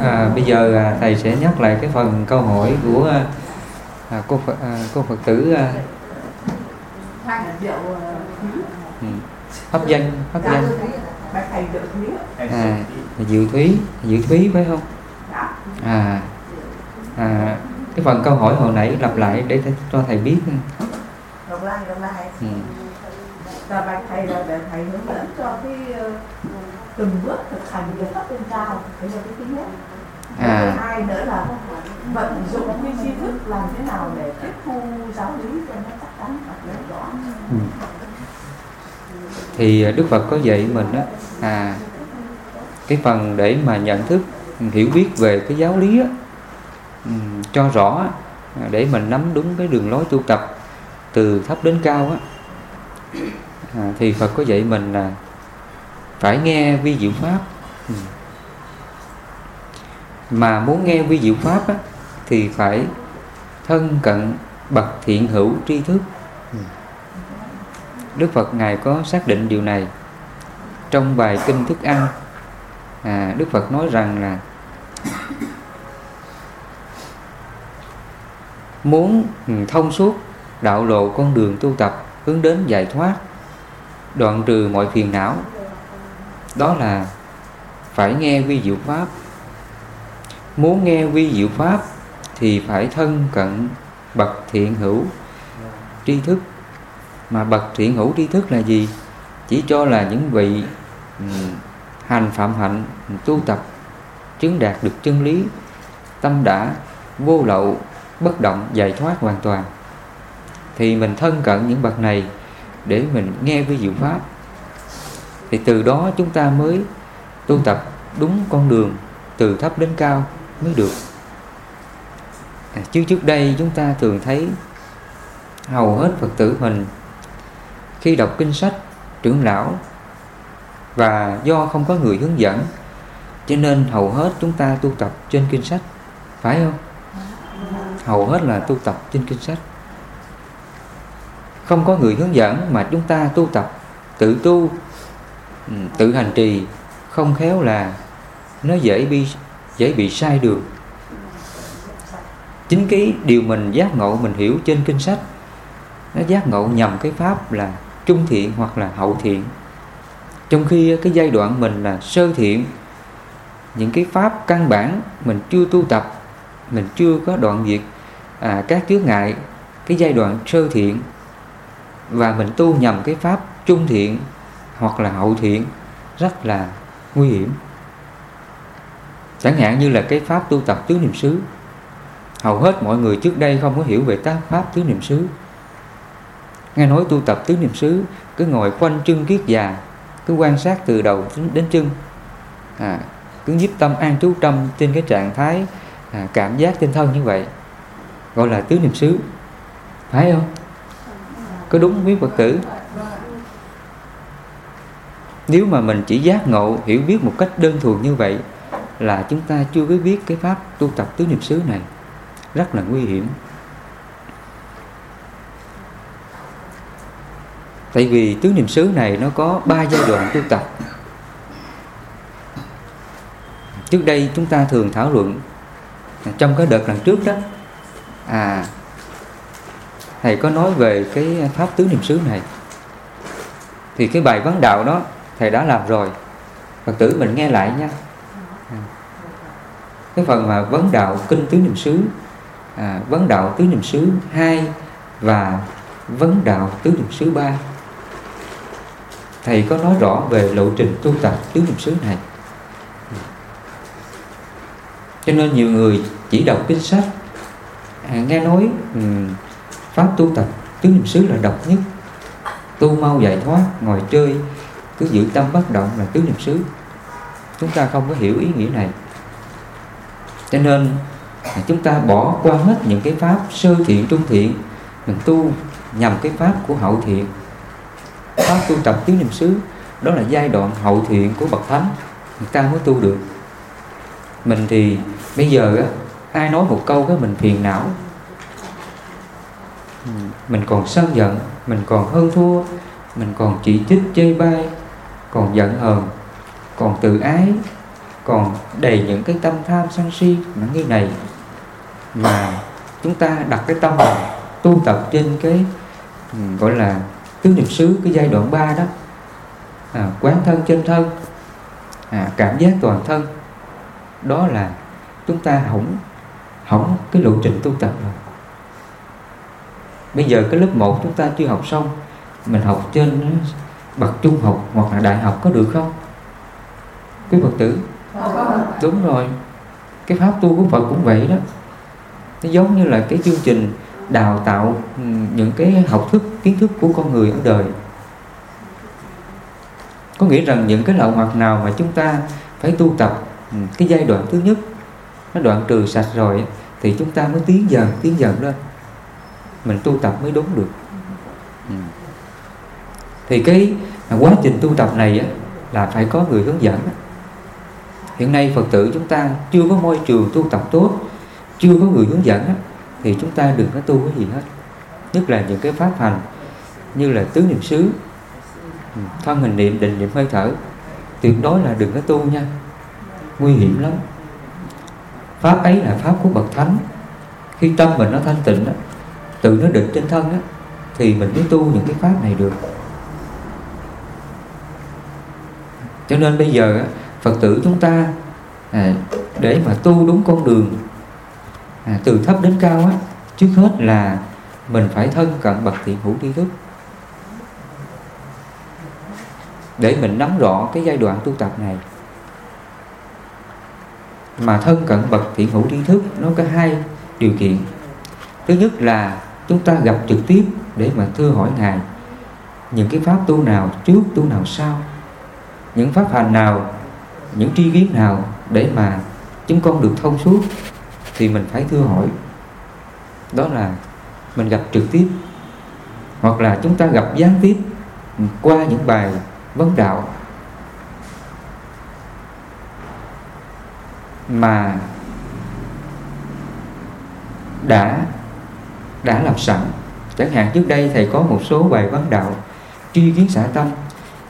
à, bây giờ à, thầy sẽ nhắc lại cái phần câu hỏi của à, à cô Phật, à, cô Phật tử à, ừ, hấp danh hấp danh. À, Diệu Thúy Diệu Thúy phải không? À, à cái phần câu hỏi hồi nãy lặp lại để thầy, cho thầy biết. Ừ. ừ. và bạch thầy là để thầy hướng dẫn cho cái ờ, từng bước thực hành việc pháp lên cao đấy là cái thứ nhất à. hai nữa là vận dụng cái tri thức làm thế nào để tiếp thu giáo lý cho nó chắc chắn và hiểu rõ ừ. thì Đức Phật có dạy mình đó à cái phần để mà nhận thức hiểu biết về cái giáo lý á, um, cho rõ để mình nắm đúng cái đường lối tu tập từ thấp đến cao á à, thì Phật có dạy mình là phải nghe vi diệu pháp ừ. mà muốn nghe vi diệu pháp á, thì phải thân cận bậc thiện hữu tri thức ừ. Đức Phật ngài có xác định điều này trong bài kinh thức ăn à, Đức Phật nói rằng là muốn thông suốt đạo lộ con đường tu tập hướng đến giải thoát đoạn trừ mọi phiền não đó là phải nghe vi diệu pháp. Muốn nghe vi diệu pháp thì phải thân cận bậc thiện hữu, tri thức. Mà bậc thiện hữu, tri thức là gì? Chỉ cho là những vị hành phạm hạnh, tu tập, chứng đạt được chân lý, tâm đã vô lậu, bất động, giải thoát hoàn toàn, thì mình thân cận những bậc này để mình nghe vi diệu pháp thì từ đó chúng ta mới tu tập đúng con đường từ thấp đến cao mới được. À, chứ trước đây chúng ta thường thấy hầu hết phật tử mình khi đọc kinh sách trưởng lão và do không có người hướng dẫn cho nên hầu hết chúng ta tu tập trên kinh sách phải không? Hầu hết là tu tập trên kinh sách. Không có người hướng dẫn mà chúng ta tu tập tự tu ừ, tự hành trì không khéo là nó dễ bị dễ bị sai đường. Chính cái điều mình giác ngộ mình hiểu trên kinh sách nó giác ngộ nhầm cái pháp là trung thiện hoặc là hậu thiện. Trong khi cái giai đoạn mình là sơ thiện những cái pháp căn bản mình chưa tu tập mình chưa có đoạn diệt à, các chướng ngại cái giai đoạn sơ thiện và mình tu nhầm cái pháp trung thiện hoặc là hậu thiện rất là nguy hiểm. Chẳng hạn như là cái pháp tu tập tứ niệm xứ. Hầu hết mọi người trước đây không có hiểu về tác pháp tứ niệm xứ. Nghe nói tu tập tứ niệm xứ cứ ngồi quanh chân kiết già cứ quan sát từ đầu đến chân. À, cứ giúp tâm an trú tâm trên cái trạng thái à, cảm giác tinh thân như vậy gọi là tứ niệm xứ. Phải không? Có đúng quý phật tử? Nếu mà mình chỉ giác ngộ, hiểu biết một cách đơn thuần như vậy, là chúng ta chưa có biết cái pháp tu tập tứ niệm xứ này. Rất là nguy hiểm. Tại vì tứ niệm xứ này nó có ba giai đoạn tu tập. Trước đây chúng ta thường thảo luận trong cái đợt lần trước đó à thầy có nói về cái pháp tứ niệm xứ này. Thì cái bài vấn đạo đó thầy đã làm rồi. Phật tử mình nghe lại nha. Cái phần mà vấn đạo kinh tứ niệm xứ à, vấn đạo tứ niệm xứ hai và vấn đạo tứ niệm xứ ba. Thầy có nói rõ về lộ trình tu tập tứ niệm xứ này. Cho nên nhiều người chỉ đọc kinh sách à, nghe nói um, pháp tu tập tứ niệm xứ là độc nhất. Tu mau giải thoát ngồi chơi cứ giữ tâm bất động là tứ niệm xứ. Chúng ta không có hiểu ý nghĩa này. Cho nên chúng ta bỏ qua hết những cái pháp sơ thiện, trung thiện, mình tu nhằm cái pháp của hậu thiện. Pháp tu tập tứ niệm xứ, đó là giai đoạn hậu thiện của bậc thánh. Người ta mới tu được. Mình thì bây giờ á, ai nói một câu cái mình phiền não. Mình còn sân giận, mình còn hơn thua, mình còn chỉ trích, chê bai còn giận hờn còn tự ái còn đầy những cái tâm tham sân si nó như này. Mà chúng ta đặt cái tâm này tu tập trên cái ừ, gọi là tứ niệm xứ cái giai đoạn 3 đó. À, quán thân trên thân à, cảm giác toàn thân. Đó là chúng ta hỏng hỏng cái lộ trình tu tập rồi. Bây giờ cái lớp 1 chúng ta chưa học xong mình học trên bậc trung học hoặc là đại học có được không? Quý phật tử. Đúng rồi. Cái pháp tu của phật cũng vậy đó. Nó giống như là cái chương trình đào tạo ừ, những cái học thức, kiến thức của con người ở đời. Có nghĩa rằng những cái lậu hoặc nào mà chúng ta phải tu tập ừ, cái giai đoạn thứ nhất, nó đoạn trừ sạch rồi thì chúng ta mới tiến dần tiến dần lên. Mình tu tập mới đúng được. Ừ thì cái quá trình tu tập này là phải có người hướng dẫn. Hiện nay phật tử chúng ta chưa có môi trường tu tập tốt chưa có người hướng dẫn thì chúng ta đừng có tu cái gì hết. Nhất là những cái pháp hành như là tứ niệm xứ ừ, thân hình niệm định niệm hơi thở tuyệt đối là đừng có tu nha. Nguy hiểm lắm. Pháp ấy là pháp của bậc thánh. Khi tâm mình nó thanh tịnh đó, tự nó định trên thân đó, thì mình mới tu những cái pháp này được. Cho nên bây giờ phật tử chúng ta à, để mà tu đúng con đường à, từ thấp đến cao á trước hết là mình phải thân cận bậc thiện hữu tri thức. Để mình nắm rõ cái giai đoạn tu tập này. Mà thân cận bậc thiện hữu tri thức nó có hai điều kiện. Thứ nhất là chúng ta gặp trực tiếp để mà thưa hỏi ngài những cái pháp tu nào trước tu nào sau những pháp hành nào, những tri kiến nào để mà chúng con được thông suốt thì mình phải thưa hỏi. Đó là mình gặp trực tiếp, hoặc là chúng ta gặp gián tiếp qua những bài vấn đạo mà đã đã làm sẵn. Chẳng hạn trước đây thầy có một số bài vấn đạo tri kiến xã tâm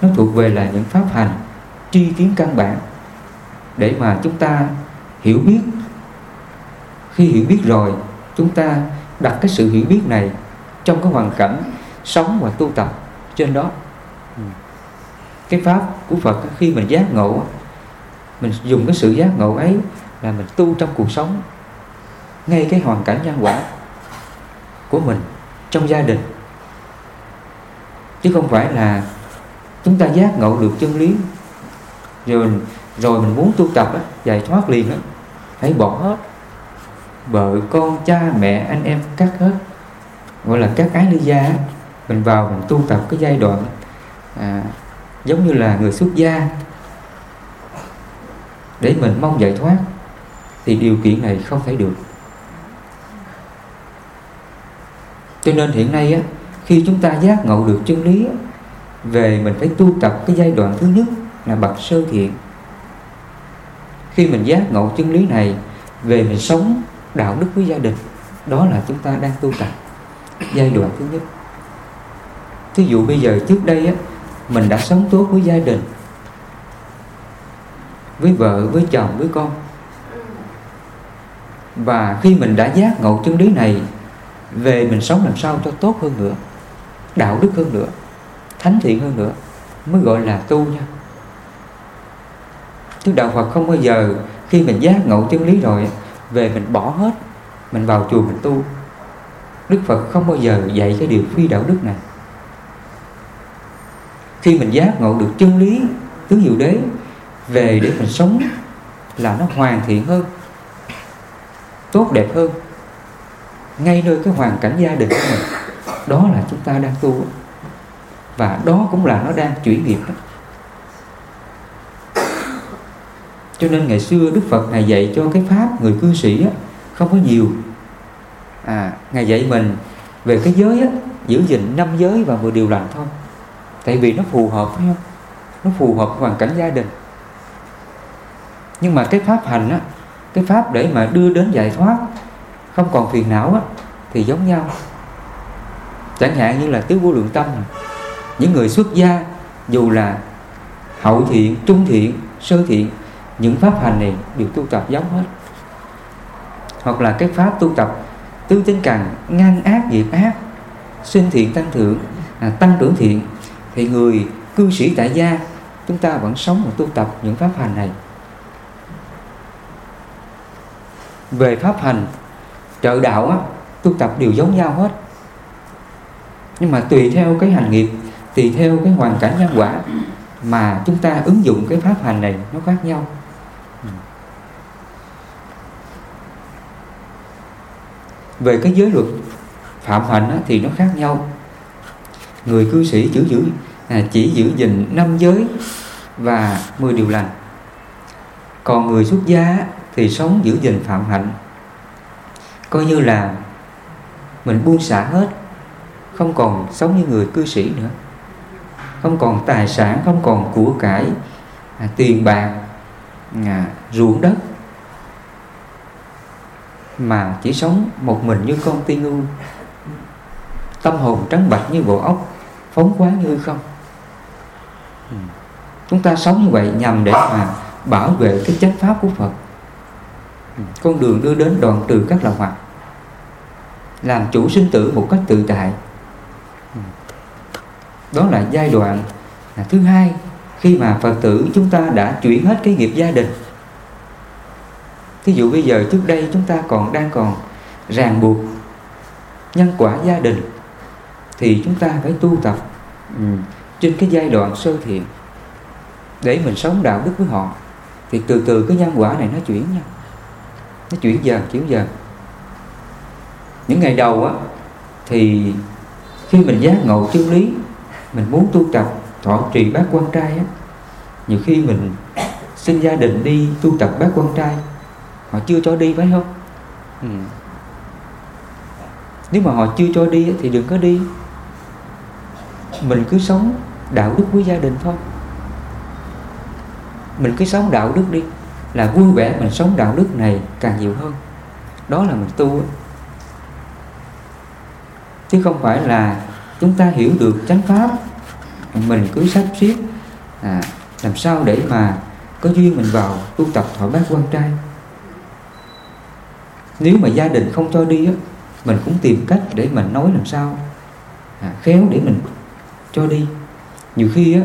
nó thuộc về là những pháp hành tri kiến căn bản. Để mà chúng ta hiểu biết khi hiểu biết rồi chúng ta đặt cái sự hiểu biết này trong cái hoàn cảnh sống và tu tập trên đó. Ừ. cái pháp của Phật khi mình giác ngộ mình dùng cái sự giác ngộ ấy là mình tu trong cuộc sống ngay cái hoàn cảnh nhân quả của mình trong gia đình. Chứ không phải là chúng ta giác ngộ được chân lý. Rồi rồi mình muốn tu tập á, giải thoát liền á. Hãy bỏ hết. Vợ con cha mẹ anh em cắt hết. Gọi là các ái ly gia mình vào mình tu tập cái giai đoạn à, giống như là người xuất gia. Để mình mong giải thoát thì điều kiện này không thể được. Cho nên hiện nay á, khi chúng ta giác ngộ được chân lý á, về mình phải tu tập cái giai đoạn thứ nhất là bậc sơ thiện. Khi mình giác ngộ chân lý này, về mình sống đạo đức với gia đình, đó là chúng ta đang tu tập giai đoạn thứ nhất. Thí dụ bây giờ trước đây á, mình đã sống tốt với gia đình, với vợ, với chồng, với con. Và khi mình đã giác ngộ chân lý này, về mình sống làm sao cho tốt hơn nữa, đạo đức hơn nữa thánh thiện hơn nữa, mới gọi là tu nha. Chứ đạo Phật không bao giờ khi mình giác ngộ chân lý rồi về mình bỏ hết, mình vào chùa mình tu. Đức Phật không bao giờ dạy cái điều phi đạo đức này. Khi mình giác ngộ được chân lý, tứ diệu đế, về để mình sống là nó hoàn thiện hơn, tốt đẹp hơn. Ngay nơi cái hoàn cảnh gia đình của mình, đó là chúng ta đang tu và đó cũng là nó đang chuyển nghiệp đó. Cho nên ngày xưa đức phật ngài dạy cho cái pháp người cư sĩ á, không có nhiều. À ngài dạy mình về cái giới á, giữ gìn năm giới và 10 điều lành thôi. Tại vì nó phù hợp phải không? Nó phù hợp hoàn cảnh gia đình. Nhưng mà cái pháp hành á cái pháp để mà đưa đến giải thoát không còn phiền não á thì giống nhau. Chẳng hạn như là tứ vô lượng tâm những người xuất gia dù là hậu thiện trung thiện sơ thiện những pháp hành này đều tu tập giống hết. Hoặc là cái pháp tu tập tư tinh cần ngăn ác diệt ác sinh thiện tăng thượng à, tăng trưởng thiện thì người cư sĩ tại gia chúng ta vẫn sống và tu tập những pháp hành này. Về pháp hành trợ đạo á, tu tập đều giống nhau hết. Nhưng mà tùy theo cái hành nghiệp tùy theo cái hoàn cảnh nhân quả mà chúng ta ứng dụng cái pháp hành này nó khác nhau. Ừ. Về cái giới luật phạm hạnh á, thì nó khác nhau. Người cư sĩ giữ giữ à, chỉ giữ gìn năm giới và 10 điều lành. Còn người xuất gia thì sống giữ gìn phạm hạnh. Coi như là mình buông xả hết không còn sống như người cư sĩ nữa không còn tài sản không còn của cải à, tiền bạc à, ruộng đất. Mà chỉ sống một mình như con tiên ưu tâm hồn trắng bạch như bộ ốc phóng khoáng như không. Ừ. Chúng ta sống như vậy nhằm để mà bảo vệ cái chánh pháp của Phật. Ừ. Con đường đưa đến đoạn trừ các lậu hoặc làm chủ sinh tử một cách tự tại đó là giai đoạn thứ hai khi mà Phật tử chúng ta đã chuyển hết cái nghiệp gia đình. Thí dụ bây giờ trước đây chúng ta còn đang còn ràng buộc nhân quả gia đình thì chúng ta phải tu tập ừ. trên cái giai đoạn sơ thiện để mình sống đạo đức với họ. Thì từ từ cái nhân quả này nó chuyển nha. Nó chuyển dần chuyển dần. Những ngày đầu á, thì khi mình giác ngộ chân lý mình muốn tu tập thọ trì bát quan trai á. Nhiều khi mình xin gia đình đi tu tập bát quan trai họ chưa cho đi phải không? Ừ. nếu mà họ chưa cho đi thì đừng có đi. Mình cứ sống đạo đức với gia đình thôi. Mình cứ sống đạo đức đi là vui vẻ mình sống đạo đức này càng nhiều hơn. Đó là mình tu chứ không phải là chúng ta hiểu được chánh pháp. Mình cứ sắp xếp à, làm sao để mà có duyên mình vào tu tập thọ bát quan trai. Nếu mà gia đình không cho đi á mình cũng tìm cách để mình nói làm sao à, khéo để mình cho đi. Nhiều khi á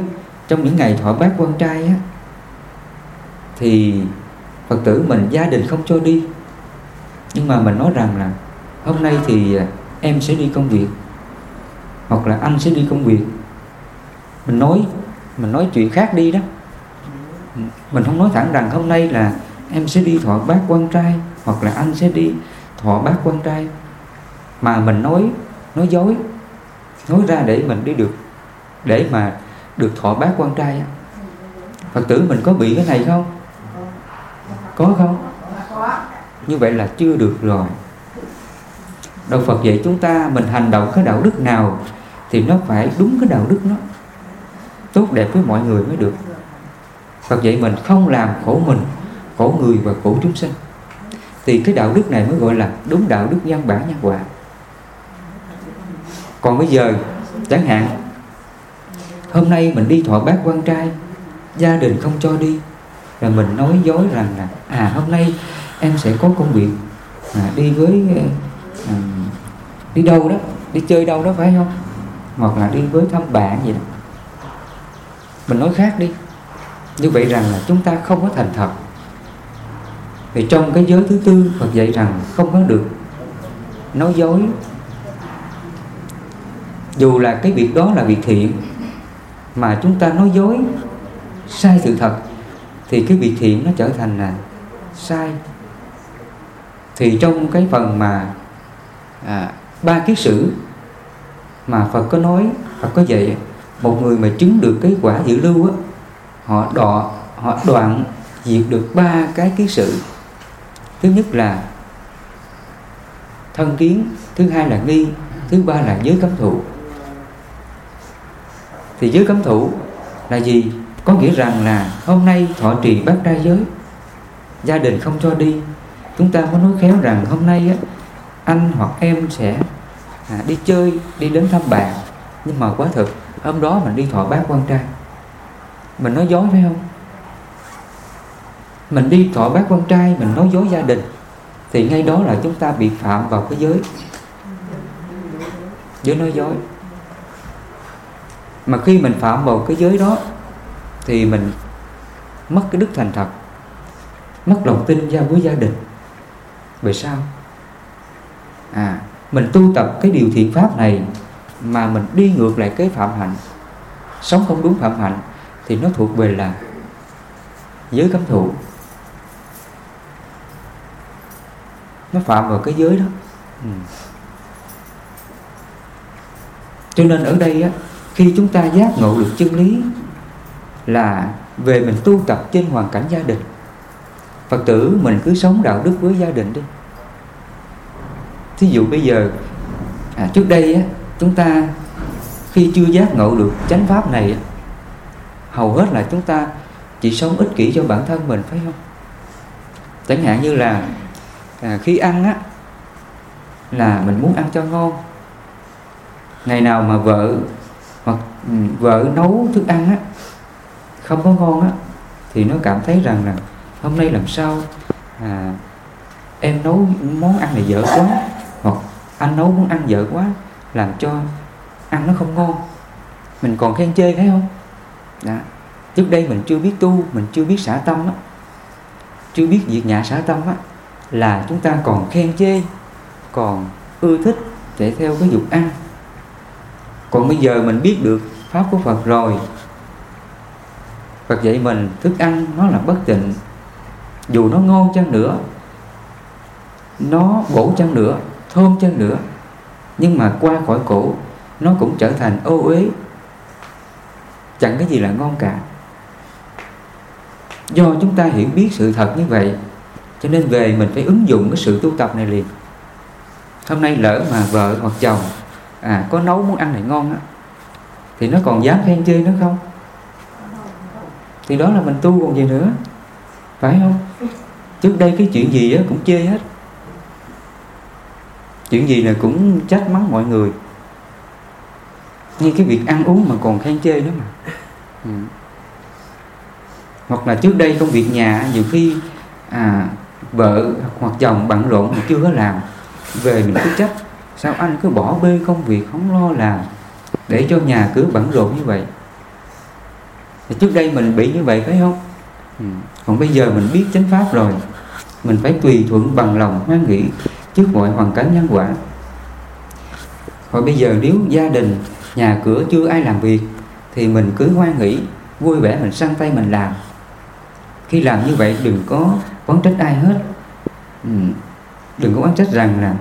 trong những ngày thọ bát quan trai á thì phật tử mình gia đình không cho đi. Nhưng mà mình nói rằng là hôm nay thì à, em sẽ đi công việc hoặc là anh sẽ đi công việc. Mình nói mình nói chuyện khác đi đó. Mình không nói thẳng rằng hôm nay là em sẽ đi thọ bát quan trai hoặc là anh sẽ đi thọ bát quan trai. Mà mình nói nói dối, nói ra để mình đi được, để mà được thọ bát quan trai phật tử mình có bị cái này không? Có không? Như vậy là chưa được rồi. Đạo phật dạy chúng ta mình hành động cái đạo đức nào thì nó phải đúng cái đạo đức nó. Tốt đẹp với mọi người mới được. Phật dạy mình không làm khổ mình khổ người và khổ chúng sinh thì cái đạo đức này mới gọi là đúng đạo đức nhân bản nhân quả. Còn bây giờ chẳng hạn hôm nay mình đi thọ bác quan trai gia đình không cho đi là mình nói dối rằng là à hôm nay em sẽ có công việc à, đi với à, đi đâu đó đi chơi đâu đó phải không? Hoặc là đi với thăm bạn gì đó. Mình nói khác đi. Như vậy rằng là chúng ta không có thành thật. Thì trong cái giới thứ tư Phật dạy rằng không có được nói dối. Dù là cái việc đó là việc thiện mà chúng ta nói dối sai sự thật thì cái việc thiện nó trở thành là sai. Thì trong cái phần mà à, ba kiết sử mà Phật có nói Phật có dạy một người mà chứng được cái quả dự lưu á họ đọ họ đoạn diệt được ba cái kiến sự. Thứ nhất là thân kiến thứ hai là nghi thứ ba là giới cấm thủ. Thì giới cấm thủ là gì? Có nghĩa rằng là hôm nay thọ trì bát trai giới gia đình không cho đi. Chúng ta có nói khéo rằng hôm nay á, anh hoặc em sẽ à, đi chơi đi đến thăm bạn nhưng mà quá thực hôm đó mình đi thọ bát quan trai. Mình nói dối phải không? Mình đi thọ bác quan trai mình nói dối gia đình thì ngay đó là chúng ta bị phạm vào cái giới. Giới nói dối. Mà khi mình phạm vào cái giới đó thì mình mất cái đức thành thật mất lòng tin ra với gia đình. Vì sao? À mình tu tập cái điều thiện pháp này mà mình đi ngược lại cái phạm hạnh sống không đúng phạm hạnh thì nó thuộc về là giới cấm thủ nó phạm vào cái giới đó. Ừ. cho nên ở đây á, khi chúng ta giác ngộ được chân lý là về mình tu tập trên hoàn cảnh gia đình phật tử mình cứ sống đạo đức với gia đình đi thí dụ bây giờ à, trước đây á, chúng ta khi chưa giác ngộ được chánh pháp này hầu hết là chúng ta chỉ sống ích kỷ cho bản thân mình phải không? Chẳng hạn như là à, khi ăn á là mình muốn ăn cho ngon. Ngày nào mà vợ hoặc ừ, vợ nấu thức ăn á không có ngon á thì nó cảm thấy rằng là hôm nay làm sao à, em nấu món ăn này dở quá anh nấu muốn ăn dở quá, làm cho ăn nó không ngon. Mình còn khen chê thấy không? Đó. trước đây mình chưa biết tu, mình chưa biết xả tâm á. Chưa biết việc nhã xả tâm á, là chúng ta còn khen chê, còn ưa thích chạy theo cái dục ăn. Còn bây giờ mình biết được pháp của Phật rồi. Phật dạy mình thức ăn nó là bất tịnh. Dù nó ngon chăng nữa, nó bổ chăng nữa thơm chăng nữa. Nhưng mà qua khỏi cổ, nó cũng trở thành ô uế. Chẳng cái gì là ngon cả. Do chúng ta hiểu biết sự thật như vậy, cho nên về mình phải ứng dụng cái sự tu tập này liền. Hôm nay lỡ mà vợ hoặc chồng à có nấu muốn ăn này ngon á, thì nó còn dám khen chê nữa không? Thì đó là mình tu còn gì nữa. Phải không? Trước đây cái chuyện gì á cũng chê hết chuyện gì là cũng trách mắng mọi người. Như cái việc ăn uống mà còn khen chê nữa mà. Ừ. hoặc là trước đây công việc nhà nhiều khi à, vợ hoặc chồng bận rộn mà chưa có làm về mình cứ trách. Sao anh cứ bỏ bê công việc không lo làm để cho nhà cứ bận rộn như vậy? Thì trước đây mình bị như vậy phải không? Ừ. còn bây giờ mình biết chánh pháp rồi. Mình phải tùy thuận bằng lòng hoan nghĩ trước mọi hoàn cảnh nhân quả. Và bây giờ nếu gia đình, nhà cửa chưa ai làm việc, thì mình cứ hoan nghỉ vui vẻ mình săn tay mình làm. Khi làm như vậy, đừng có quán trách ai hết. Ừ. đừng có quán trách rằng là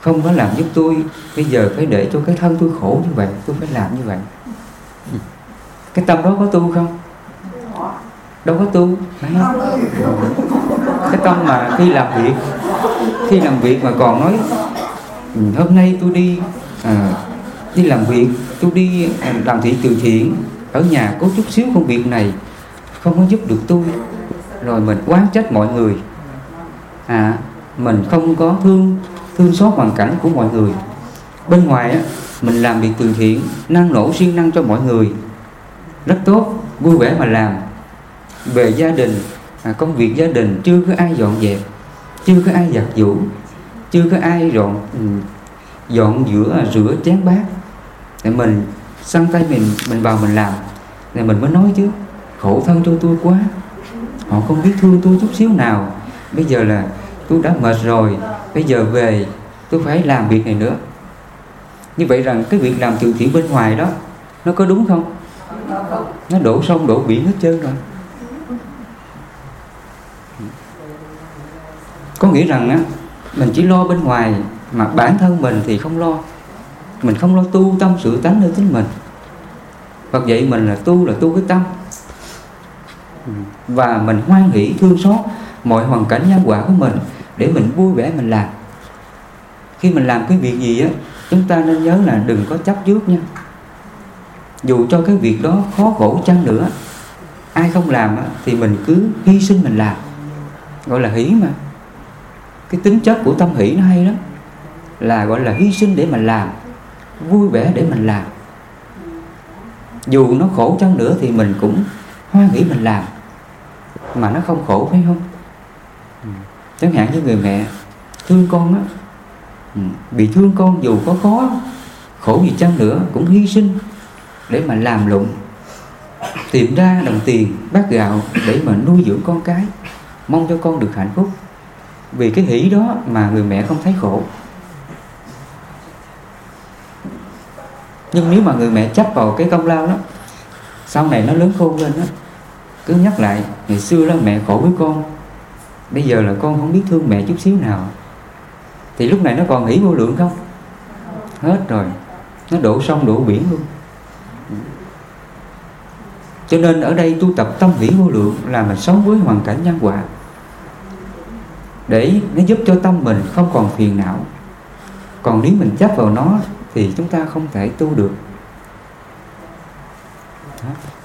không có làm giúp tôi, bây giờ phải để cho cái thân tôi khổ như vậy, tôi phải làm như vậy. Ừ. cái tâm đó có tu không? Đâu có tu phải không cái tâm mà khi làm việc khi làm việc mà còn nói ừ, hôm nay tôi đi à, đi làm việc tôi đi à, làm thị từ thiện ở nhà có chút xíu công việc này không có giúp được tôi rồi mình quán trách mọi người. À mình không có thương thương xót hoàn cảnh của mọi người. Bên ngoài á mình làm việc từ thiện năng nổ siêng năng cho mọi người. Rất tốt vui vẻ mà làm. Về gia đình à, công việc gia đình chưa có ai dọn dẹp chưa có ai giặt giũ chưa có ai dọn ừ, dọn giữa rửa chén bát. Để mình săn tay mình mình vào mình làm thì mình mới nói chứ khổ thân cho tôi quá họ không biết thương tôi chút xíu nào. Bây giờ là tôi đã mệt rồi bây giờ về tôi phải làm việc này nữa. Như vậy rằng cái việc làm từ thiện bên ngoài đó nó có đúng không? Nó đổ sông đổ biển hết trơn rồi. Có nghĩa rằng á mình chỉ lo bên ngoài mà bản thân mình thì không lo. Mình không lo tu tâm sự tánh nơi chính mình. Phật dạy mình là tu là tu cái tâm. Và mình hoan hỷ thương xót mọi hoàn cảnh nhân quả của mình để mình vui vẻ mình làm. Khi mình làm cái việc gì á chúng ta nên nhớ là đừng có chấp trước nha. Dù cho cái việc đó khó khổ chăng nữa ai không làm á, thì mình cứ hy sinh mình làm. Gọi là hỷ mà cái tính chất của tâm hỷ nó hay lắm. Là gọi là hy sinh để mình làm, vui vẻ để mình làm. Dù nó khổ chăng nữa thì mình cũng hoan nghĩ mình làm. Mà nó không khổ, phải không? Ừ. Chẳng hạn như người mẹ thương con á ừ, bị thương con dù có khó, khổ gì chăng nữa, cũng hy sinh để mà làm lụng, tìm ra đồng tiền bát gạo để mà nuôi dưỡng con cái. Mong cho con được hạnh phúc vì cái hỷ đó mà người mẹ không thấy khổ. Nhưng nếu mà người mẹ chấp vào cái công lao đó, sau này nó lớn khôn lên đó, cứ nhắc lại, ngày xưa là mẹ khổ với con, bây giờ là con không biết thương mẹ chút xíu nào. Thì lúc này nó còn hỷ vô lượng không? Hết rồi, nó đổ sông đổ biển luôn. Cho nên ở đây tu tập tâm hỷ vô lượng là mình sống với hoàn cảnh nhân quả để nó giúp cho tâm mình không còn phiền não. Còn nếu mình chấp vào nó thì chúng ta không thể tu được.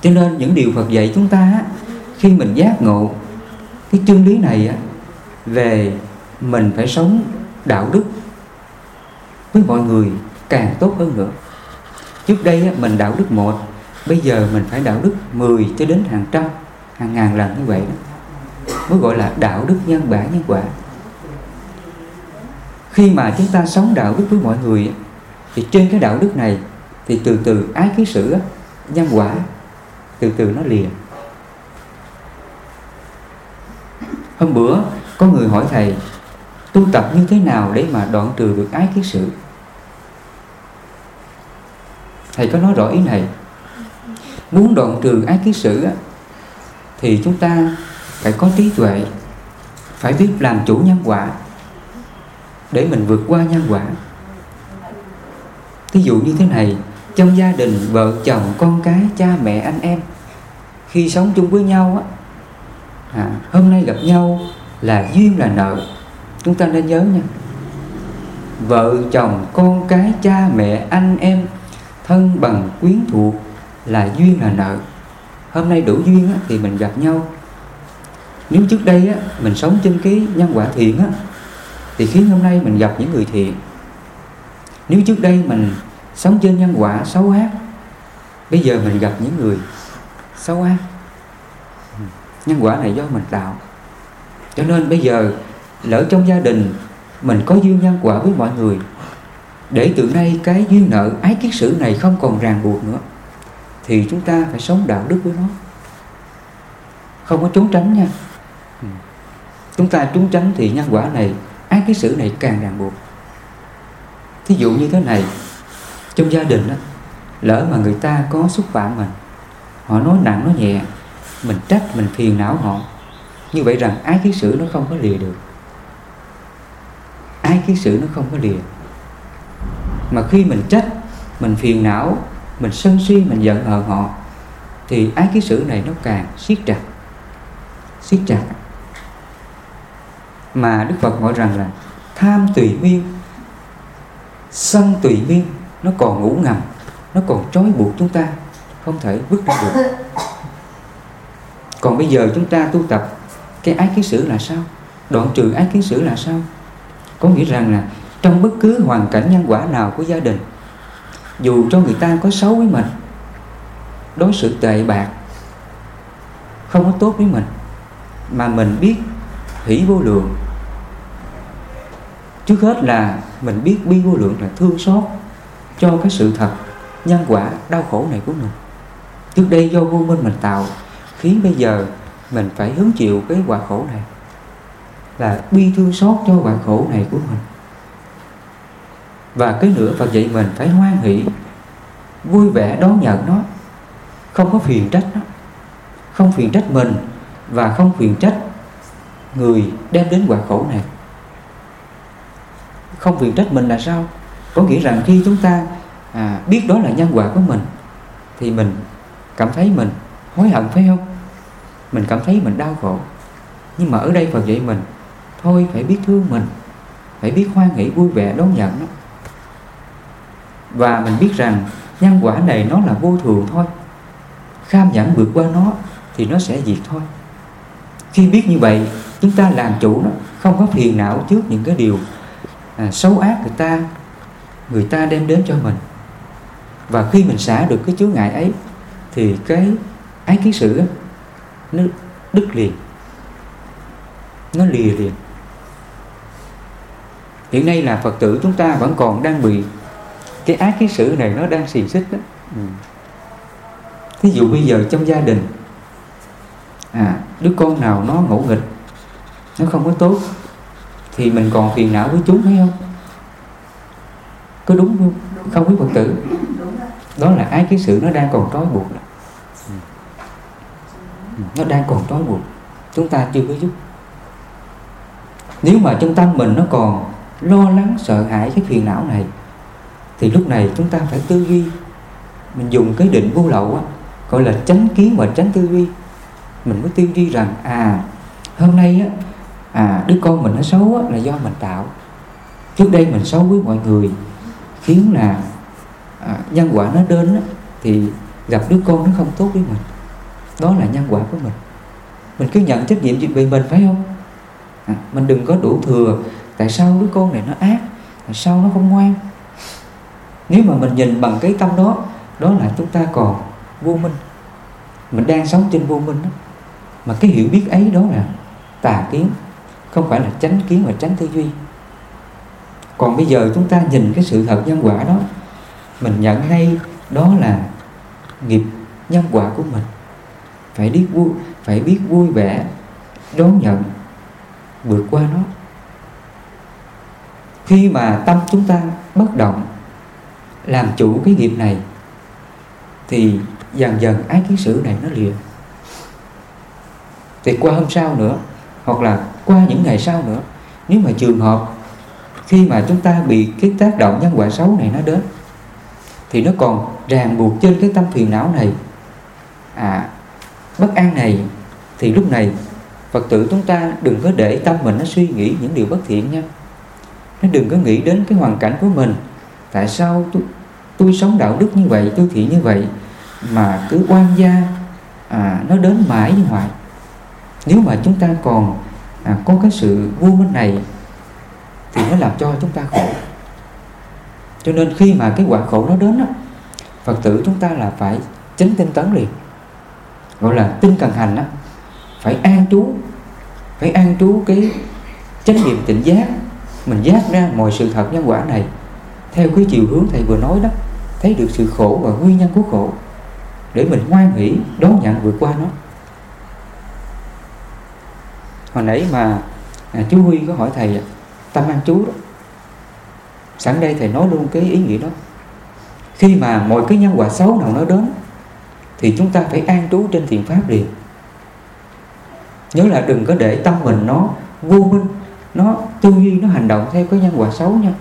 Cho nên những điều Phật dạy chúng ta khi mình giác ngộ cái chân lý này về mình phải sống đạo đức với mọi người càng tốt hơn nữa. Trước đây mình đạo đức một, bây giờ mình phải đạo đức 10 cho đến hàng trăm, hàng ngàn lần như vậy đó mới gọi là đạo đức nhân bản nhân quả. Khi mà chúng ta sống đạo đức với mọi người, thì trên cái đạo đức này, thì từ từ ái ký sử nhân quả, từ từ nó liền hôm bữa, có người hỏi thầy, tu tập như thế nào để mà đoạn trừ được ái ký sự? Thầy có nói rõ ý này. Muốn đoạn trừ ái ký sự thì chúng ta phải có trí tuệ phải biết làm chủ nhân quả để mình vượt qua nhân quả. Thí dụ như thế này trong gia đình vợ chồng con cái cha mẹ anh em khi sống chung với nhau á à, hôm nay gặp nhau là duyên là nợ. Chúng ta nên nhớ nha. Vợ chồng con cái cha mẹ anh em thân bằng quyến thuộc là duyên là nợ. Hôm nay đủ duyên á, thì mình gặp nhau nếu trước đây á, mình sống trên cái nhân quả thiện á, thì khiến hôm nay mình gặp những người thiện. Nếu trước đây mình sống trên nhân quả xấu ác bây giờ mình gặp những người xấu ác. Nhân quả này do mình tạo. Cho nên bây giờ lỡ trong gia đình mình có duyên nhân quả với mọi người để từ nay cái duyên nợ ái kiết sử này không còn ràng buộc nữa thì chúng ta phải sống đạo đức với nó. Không có trốn tránh nha. Ừ. chúng ta trốn tránh thì nhân quả này ái cái sự này càng ràng buộc. Thí dụ như thế này trong gia đình đó, lỡ mà người ta có xúc phạm mình họ nói nặng nói nhẹ mình trách mình phiền não họ như vậy rằng ái kiết sử nó không có lìa được. Ái kiết sử nó không có lìa. Mà khi mình trách mình phiền não mình sân si mình giận hờn họ thì ái kiết sử này nó càng siết chặt siết chặt mà đức phật gọi rằng là tham tùy miên sân tùy miên nó còn ngủ ngầm, nó còn trói buộc chúng ta không thể vứt ra được. Còn bây giờ chúng ta tu tập, cái ái kiến sử là sao? Đoạn trừ ái kiến sử là sao? Có nghĩa rằng là trong bất cứ hoàn cảnh nhân quả nào của gia đình, dù cho người ta có xấu với mình, đối xử tệ bạc, không có tốt với mình, mà mình biết hỷ vô lượng. Trước hết là mình biết bi vô lượng là thương xót cho cái sự thật nhân quả đau khổ này của mình. Trước đây do vô minh mình tạo, khiến bây giờ mình phải hứng chịu cái quả khổ này, là bi thương xót cho quả khổ này của mình. Và cái nữa, Phật dạy mình phải hoan hỷ, vui vẻ đón nhận nó, không có phiền trách nó, không phiền trách mình và không phiền trách người đem đến quả khổ này. Không vì trách mình là sao? Có nghĩa rằng khi chúng ta à, biết đó là nhân quả của mình thì mình cảm thấy mình hối hận phải không? Mình cảm thấy mình đau khổ. Nhưng mà ở đây Phật dạy mình thôi phải biết thương mình phải biết hoan hỷ vui vẻ đón nhận nó. Và mình biết rằng nhân quả này nó là vô thường thôi. Kham nhẫn vượt qua nó thì nó sẽ diệt thôi. Khi biết như vậy chúng ta làm chủ nó không có phiền não trước những cái điều à, xấu ác người ta người ta đem đến cho mình. Và khi mình xả được cái chướng ngại ấy thì cái ái kiến sự nó đứt liền. Nó lìa liền. Hiện nay là phật tử chúng ta vẫn còn đang bị cái ái kiến sự này nó đang xì xích đó ừ. thí dụ bây giờ trong gia đình à đứa con nào nó ngỗ nghịch nó không có tốt thì mình còn phiền não với chúng phải không? Có đúng không? Không quý phật tử. Đó là ái cái sự nó đang còn trói buộc ừ. nó đang còn trói buộc. Chúng ta chưa có giúp. Nếu mà trong tâm mình nó còn lo lắng sợ hãi cái phiền não này thì lúc này chúng ta phải tư duy. Mình dùng cái định vô lậu á gọi là tránh kiến và tránh tư duy. Mình mới tư duy rằng à hôm nay á à đứa con mình nó xấu á, là do mình tạo. Trước đây mình xấu với mọi người khiến là à, nhân quả nó đến á, thì gặp đứa con nó không tốt với mình. Đó là nhân quả của mình. Mình cứ nhận trách nhiệm về mình phải không? À, mình đừng có đủ thừa. Tại sao đứa con này nó ác? Tại sao nó không ngoan? Nếu mà mình nhìn bằng cái tâm đó đó là chúng ta còn vô minh. Mình đang sống trên vô minh đó. mà cái hiểu biết ấy đó là tà kiến không phải là tránh kiến và tránh tư duy. Còn bây giờ chúng ta nhìn cái sự thật nhân quả đó, mình nhận ngay đó là nghiệp nhân quả của mình. Phải biết vui, phải biết vui vẻ, đón nhận, vượt qua nó. Khi mà tâm chúng ta bất động, làm chủ cái nghiệp này, thì dần dần ái kiến sử này nó liền thì qua hôm sau nữa, hoặc là qua những ngày sau nữa. Nếu mà trường hợp khi mà chúng ta bị cái tác động nhân quả xấu này nó đến thì nó còn ràng buộc trên cái tâm phiền não này. À bất an này thì lúc này Phật tử chúng ta đừng có để tâm mình nó suy nghĩ những điều bất thiện nha. Nó đừng có nghĩ đến cái hoàn cảnh của mình. Tại sao tôi, tôi sống đạo đức như vậy tôi thiện như vậy mà cứ oan gia à, nó đến mãi như hoài. Nếu mà chúng ta còn à, có cái sự vô minh này thì nó làm cho chúng ta khổ. Cho nên khi mà cái quả khổ nó đến đó, Phật tử chúng ta là phải chánh tinh tấn liền. Gọi là tinh cần hành đó, phải an trú phải an trú cái chánh niệm tỉnh giác. Mình giác ra mọi sự thật nhân quả này theo cái chiều hướng thầy vừa nói đó. Thấy được sự khổ và nguyên nhân của khổ để mình ngoan hỷ đón nhận vượt qua nó hồi nãy mà à, chú Huy có hỏi thầy tâm an chú đó sẵn đây thầy nói luôn cái ý nghĩa đó. Khi mà mọi cái nhân quả xấu nào nó đến thì chúng ta phải an trú trên thiện pháp liền. Nhớ là đừng có để tâm mình nó vô minh nó tư duy nó hành động theo cái nhân quả xấu nha.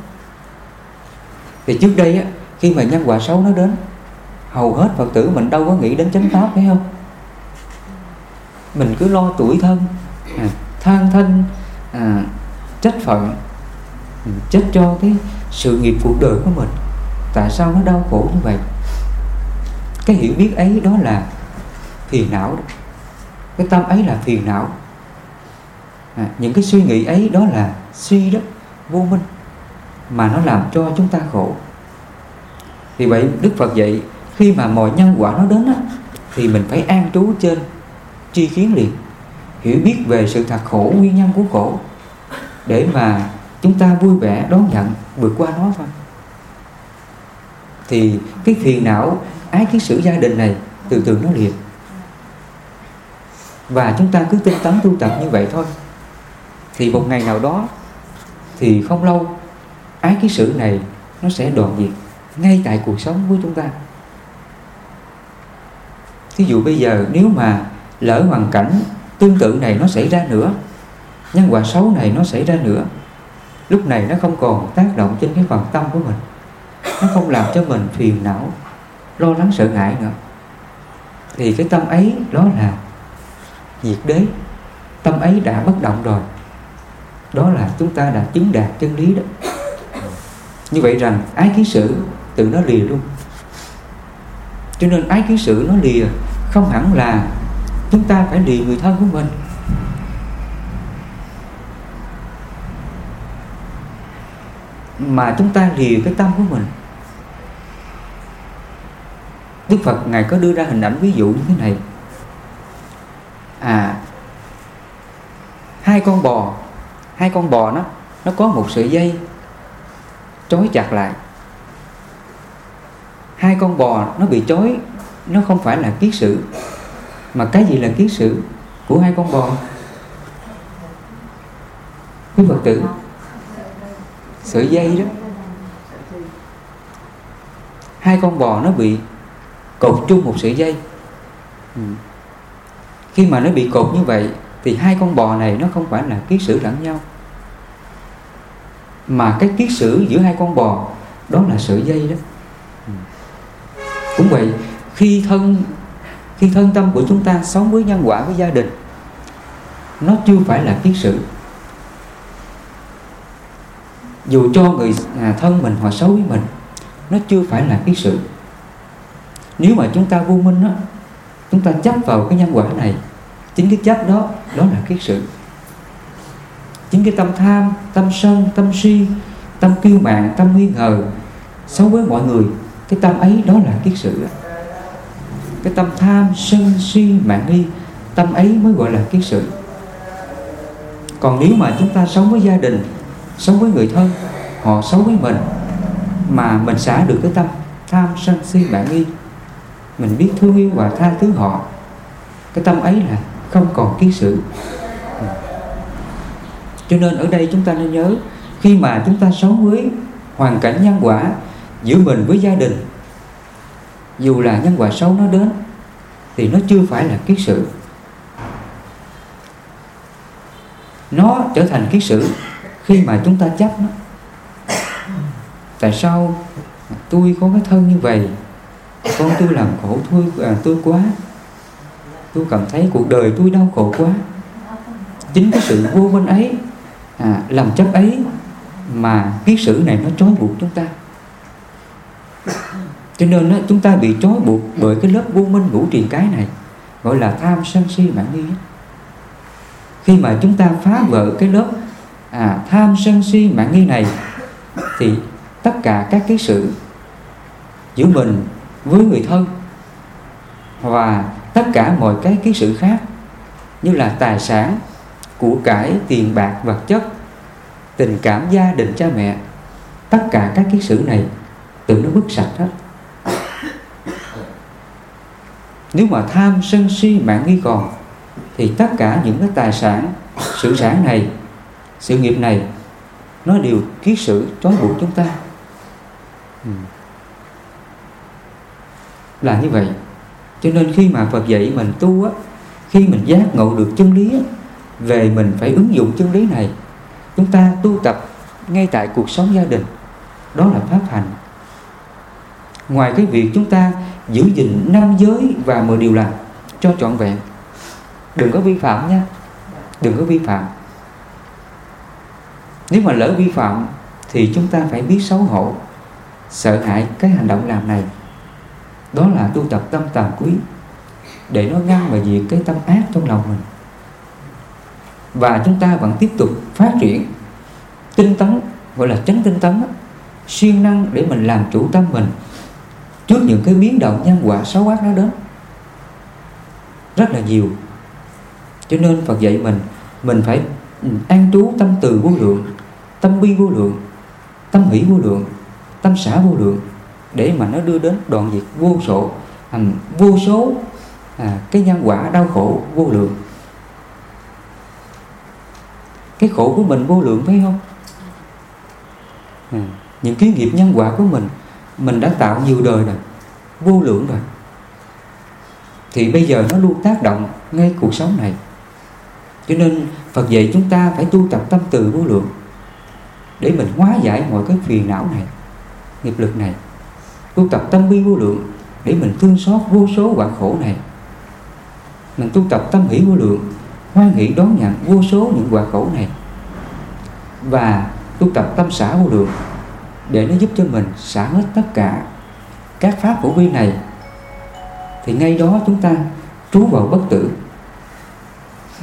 Thì trước đây á khi mà nhân quả xấu nó đến hầu hết phật tử mình đâu có nghĩ đến chánh pháp phải không? Mình cứ lo tuổi thân à, than thân à, trách phận ừ, trách cho cái sự nghiệp cuộc đời của mình. Tại sao nó đau khổ như vậy? Cái hiểu biết ấy đó là phiền não đó. cái tâm ấy là phiền não. À, những cái suy nghĩ ấy đó là suy đó vô minh mà nó làm cho chúng ta khổ. Thì vậy đức phật dạy khi mà mọi nhân quả nó đến á, thì mình phải an trú trên tri kiến liền hiểu biết về sự thật khổ, nguyên nhân của khổ, để mà chúng ta vui vẻ đón nhận vượt qua nó thôi. Thì cái phiền não, ái kiến sử gia đình này từ từ nó liệt. Và chúng ta cứ tinh tấn tu tập như vậy thôi. Thì một ngày nào đó, thì không lâu, ái kiến sử này nó sẽ đoạn diệt ngay tại cuộc sống của chúng ta. Thí dụ bây giờ, nếu mà lỡ hoàn cảnh tương tự này nó xảy ra nữa. Nhân quả xấu này nó xảy ra nữa. Lúc này nó không còn tác động trên cái phần tâm của mình. Nó không làm cho mình phiền não, lo lắng sợ hãi nữa. Thì cái tâm ấy đó là diệt đế tâm ấy đã bất động rồi. Đó là chúng ta đã chứng đạt chân lý đó. Như vậy rằng ái kiến sự tự nó lìa luôn. Cho nên ái kiến sự nó lìa không hẳn là chúng ta phải lìa người thân của mình. Mà chúng ta lìa cái tâm của mình. Đức Phật Ngài có đưa ra hình ảnh ví dụ như thế này. À hai con bò, hai con bò nó nó có một sợi dây trói chặt lại. Hai con bò nó bị trói nó không phải là kiết sử mà cái gì là kiết sử của hai con bò? Quý phật tử, sợi dây đó. Hai con bò nó bị cột chung một sợi dây. Ừ. khi mà nó bị cột như vậy, thì hai con bò này nó không phải là kiết sử lẫn nhau. Mà cái kiết sử giữa hai con bò, đó là sợi dây đó. Ừ. cũng vậy, khi thân khi thân tâm của chúng ta sống với nhân quả với gia đình nó chưa phải là kiết sử. Dù cho người à, thân mình họ xấu với mình nó chưa phải là kiết sử. Nếu mà chúng ta vô minh đó, chúng ta chấp vào cái nhân quả này chính cái chấp đó đó là kiết sử. Chính cái tâm tham tâm sân tâm si tâm kiêu mạn tâm nghi ngờ xấu với mọi người cái tâm ấy đó là kiết sử cái tâm tham, sân si, mạng nghi, tâm ấy mới gọi là kiết sử còn nếu mà chúng ta sống với gia đình, sống với người thân, họ xấu với mình, mà mình xả được cái tâm tham, sân si, mạng nghi, mình biết thương yêu và tha thứ họ, cái tâm ấy là không còn kiến sự. Cho nên ở đây chúng ta nên nhớ, khi mà chúng ta sống với hoàn cảnh nhân quả giữa mình với gia đình dù là nhân quả xấu nó đến thì nó chưa phải là kiết sử. Nó trở thành kiết sử khi mà chúng ta chấp nó. Tại sao tôi có cái thân như vậy? Con tôi làm khổ tôi à, tôi quá. Tôi cảm thấy cuộc đời tôi đau khổ quá. Chính cái sự vô minh ấy à, làm chấp ấy mà kiết sử này nó trói buộc chúng ta cho nên đó, chúng ta bị trói buộc bởi cái lớp vô minh ngũ triền cái này gọi là tham sân si mãn nghi khi mà chúng ta phá vỡ cái lớp à, tham sân si mãn nghi này thì tất cả các cái sự giữa mình với người thân và tất cả mọi cái cái sự khác như là tài sản của cải tiền bạc vật chất tình cảm gia đình cha mẹ tất cả các cái sự này tự nó bứt sạch hết nếu mà tham sân si mạng nghi còn thì tất cả những cái tài sản sự sản này sự nghiệp này nó đều ký sự trói buộc chúng ta. Ừ. là như vậy. Cho nên khi mà Phật dạy mình tu á khi mình giác ngộ được chân lý á, về mình phải ứng dụng chân lý này chúng ta tu tập ngay tại cuộc sống gia đình. Đó là pháp hành ngoài cái việc chúng ta giữ gìn năm giới và mười điều lành cho trọn vẹn, đừng có vi phạm nha. Đừng có vi phạm. Nếu mà lỡ vi phạm thì chúng ta phải biết xấu hổ, sợ hãi cái hành động làm này. Đó là tu tập tâm tàm quý, để nó ngăn và diệt cái tâm ác trong lòng mình. Và chúng ta vẫn tiếp tục phát triển tinh tấn, gọi là chánh tinh tấn siêng năng để mình làm chủ tâm mình trước những cái biến động nhân quả xấu ác nó đến. Rất là nhiều. Cho nên Phật dạy mình mình phải an trú tâm từ vô lượng tâm bi vô lượng tâm hỷ vô lượng tâm xã vô lượng để mà nó đưa đến đoạn diệt vô số thành vô số à, cái nhân quả đau khổ vô lượng. Cái khổ của mình vô lượng phải không? À, những cái nghiệp nhân quả của mình mình đã tạo nhiều đời rồi, vô lượng rồi. Thì bây giờ nó luôn tác động ngay cuộc sống này. Cho nên Phật dạy chúng ta phải tu tập tâm từ vô lượng để mình hóa giải mọi cái phiền não này, nghiệp lực này. Tu tập tâm bi vô lượng để mình thương xót vô số hoạn khổ này. Mình tu tập tâm hỷ vô lượng, hoan hỷ đón nhận vô số những hoạn khổ này. Và tu tập tâm xả vô lượng để nó giúp cho mình xả hết tất cả các pháp của vi này thì ngay đó chúng ta trú vào bất tử.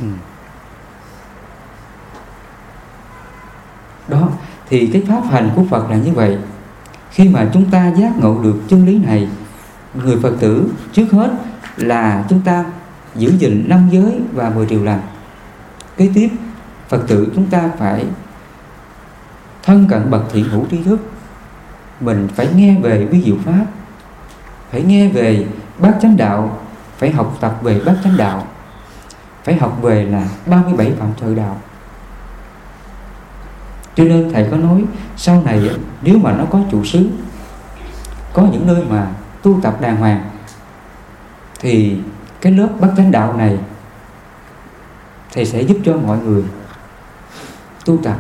Ừ. đó thì cái pháp hành của Phật là như vậy. Khi mà chúng ta giác ngộ được chân lý này người Phật tử trước hết là chúng ta giữ gìn năm giới và mười điều lành. Kế tiếp phật tử chúng ta phải thân cận bậc thiện hữu tri thức mình phải nghe về vi diệu pháp, phải nghe về bát chánh đạo, phải học tập về bát chánh đạo, phải học về là 37 phạm trợ đạo. Cho nên thầy có nói, sau này nếu mà nó có trụ xứ, có những nơi mà tu tập đàng hoàng, thì cái lớp bát chánh đạo này, thầy sẽ giúp cho mọi người tu tập.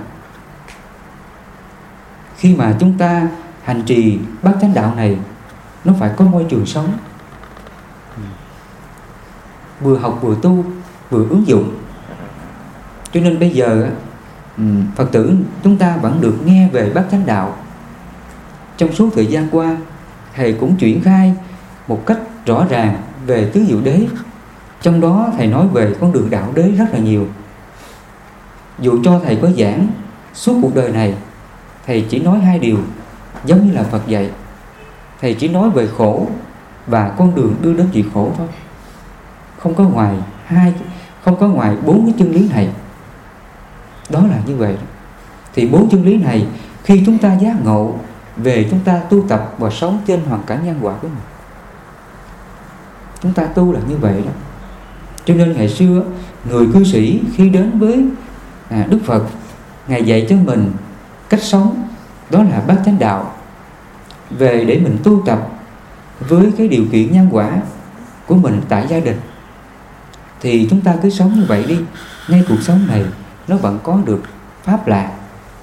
Khi mà chúng ta hành trì bát chánh đạo này, nó phải có môi trường sống. Vừa học vừa tu, vừa ứng dụng. Cho nên bây giờ phật tử chúng ta vẫn được nghe về bát chánh đạo. Trong suốt thời gian qua, thầy cũng chuyển khai một cách rõ ràng về tứ diệu đế. Trong đó thầy nói về con đường đạo đế rất là nhiều. Dù cho thầy có giảng suốt cuộc đời này, thầy chỉ nói hai điều giống như là phật dạy thầy chỉ nói về khổ và con đường đưa đến chuyện khổ thôi. Không có ngoài hai không có ngoài bốn cái chân lý này. Đó là như vậy. Thì bốn chân lý này khi chúng ta giác ngộ về chúng ta tu tập và sống trên hoàn cảnh nhân quả của mình. Chúng ta tu là như vậy đó. Cho nên ngày xưa người cư sĩ khi đến với à, đức phật ngài dạy cho mình cách sống đó là bát chánh đạo. Về để mình tu tập với cái điều kiện nhân quả của mình tại gia đình, thì chúng ta cứ sống như vậy đi. Ngay cuộc sống này, nó vẫn có được pháp lạc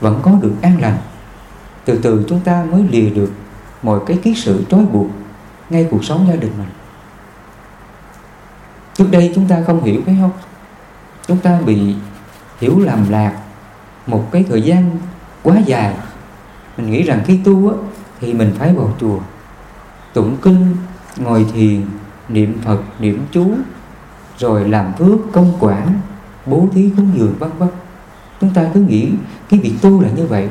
vẫn có được an lành. Từ từ chúng ta mới lìa được mọi cái ký sự trói buộc ngay cuộc sống gia đình mình. Trước đây chúng ta không hiểu, phải không? Chúng ta bị hiểu lầm lạc một cái thời gian quá dài mình nghĩ rằng khi tu á, thì mình phải vào chùa. Tụng kinh ngồi thiền niệm phật niệm chú rồi làm phước công quả bố thí cúng dường vân vân. Chúng ta cứ nghĩ cái việc tu là như vậy.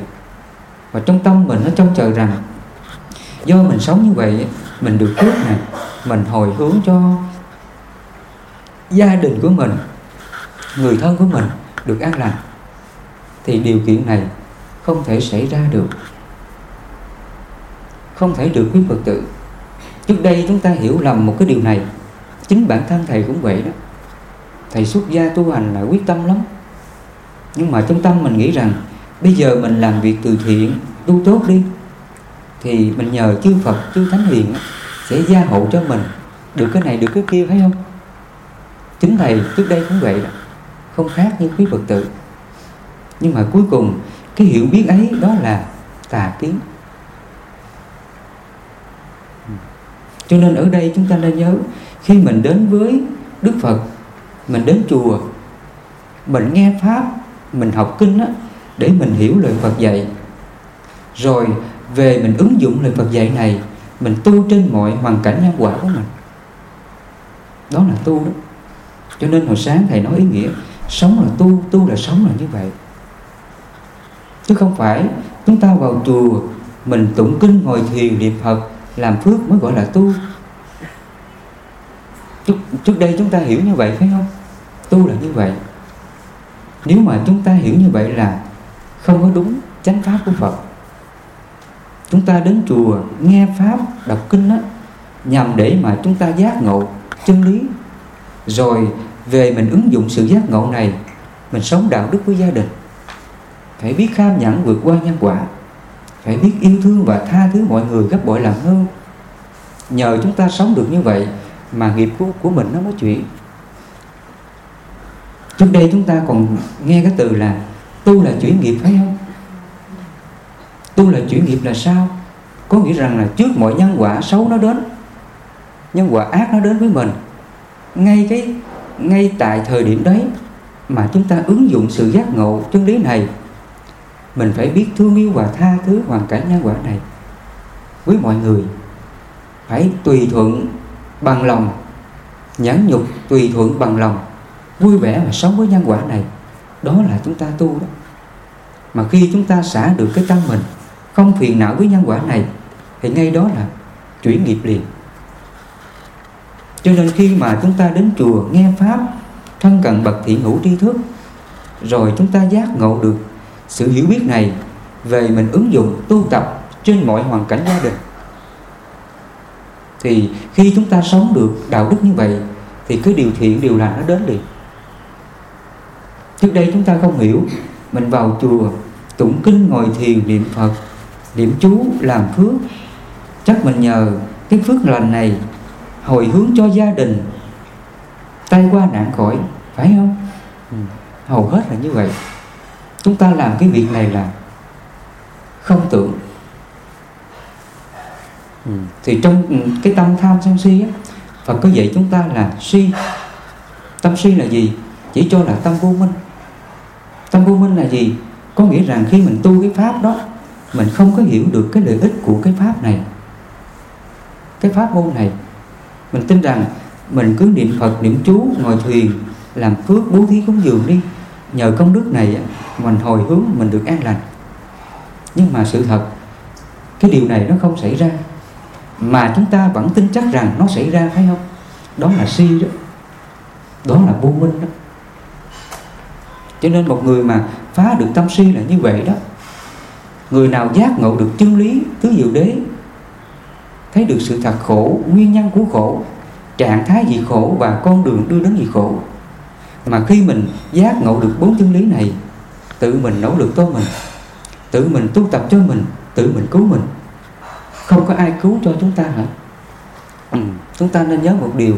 Và trong tâm mình nó trông chờ rằng do mình sống như vậy mình được phước này mình hồi hướng cho gia đình của mình người thân của mình được an lành thì điều kiện này không thể xảy ra được không thể được quý Phật tử trước đây chúng ta hiểu lầm một cái điều này, chính bản thân thầy cũng vậy đó. Thầy xuất gia tu hành là quyết tâm lắm. Nhưng mà trong tâm mình nghĩ rằng, bây giờ mình làm việc từ thiện, tu tốt đi, thì mình nhờ chư Phật, chư Thánh Hiền sẽ gia hộ cho mình. Được cái này, được cái kia, thấy không? Chính thầy trước đây cũng vậy đó, không khác như quý Phật tử nhưng mà cuối cùng, cái hiểu biết ấy đó là tà kiến. Cho nên ở đây chúng ta nên nhớ khi mình đến với Đức Phật mình đến chùa mình nghe pháp mình học kinh á, để mình hiểu lời Phật dạy. Rồi về mình ứng dụng lời Phật dạy này mình tu trên mọi hoàn cảnh nhân quả của mình. Đó là tu đó. Cho nên hồi sáng thầy nói ý nghĩa sống là tu tu là sống là như vậy. Chứ không phải chúng ta vào chùa mình tụng kinh ngồi thiền niệm phật làm phước mới gọi là tu. Trước, trước đây chúng ta hiểu như vậy phải không? Tu là như vậy. Nếu mà chúng ta hiểu như vậy là không có đúng chánh pháp của Phật. Chúng ta đến chùa nghe pháp đọc kinh đó nhằm để mà chúng ta giác ngộ chân lý. Rồi về mình ứng dụng sự giác ngộ này mình sống đạo đức với gia đình. Phải biết kham nhẫn vượt qua nhân quả phải biết yêu thương và tha thứ mọi người gấp bội lần hơn nhờ chúng ta sống được như vậy mà nghiệp của, của mình nó mới chuyển. Trước đây chúng ta còn nghe cái từ là tu là chuyển nghiệp phải không? Tu là chuyển nghiệp là sao? Có nghĩa rằng là trước mọi nhân quả xấu nó đến nhân quả ác nó đến với mình. Ngay cái ngay tại thời điểm đấy mà chúng ta ứng dụng sự giác ngộ chân lý này mình phải biết thương yêu và tha thứ hoàn cảnh nhân quả này. Với mọi người phải tùy thuận bằng lòng, nhẫn nhục tùy thuận bằng lòng, vui vẻ và sống với nhân quả này. Đó là chúng ta tu đó. Mà khi chúng ta xả được cái tâm mình, không phiền não với nhân quả này, thì ngay đó là chuyển nghiệp liền. Cho nên khi mà chúng ta đến chùa, nghe pháp, thân cận bậc thiện hữu tri thức, rồi chúng ta giác ngộ được sự hiểu biết này về mình ứng dụng tu tập trên mọi hoàn cảnh gia đình. Thì khi chúng ta sống được đạo đức như vậy thì cái điều thiện điều lành nó đến liền. Trước đây chúng ta không hiểu mình vào chùa tụng kinh ngồi thiền niệm phật niệm chú làm phước. Chắc mình nhờ cái phước lành này hồi hướng cho gia đình tay qua nạn khỏi phải không? Ừ. hầu hết là như vậy chúng ta làm cái việc này là không tưởng. Ừ. thì trong ừ, cái tâm tham sân si á Phật có dạy chúng ta là si. Tâm si là gì? Chỉ cho là tâm vô minh. Tâm vô minh là gì? Có nghĩa rằng khi mình tu cái pháp đó mình không có hiểu được cái lợi ích của cái pháp này. Cái pháp môn này. Mình tin rằng mình cứ niệm phật niệm chú ngồi thuyền làm phước bố thí cúng dường đi nhờ công đức này mình hồi hướng mình được an lành. Nhưng mà sự thật, cái điều này nó không xảy ra. Mà chúng ta vẫn tin chắc rằng nó xảy ra, phải không? Đó là si đó. Đó là vô minh đó. Cho nên một người mà phá được tâm si là như vậy đó. Người nào giác ngộ được chân lý, tứ diệu đế, thấy được sự thật khổ, nguyên nhân của khổ, trạng thái gì khổ và con đường đưa đến gì khổ mà khi mình giác ngộ được bốn chân lý này, tự mình nỗ lực cho mình, tự mình tu tập cho mình, tự mình cứu mình. Không có ai cứu cho chúng ta hả? Ừ. chúng ta nên nhớ một điều.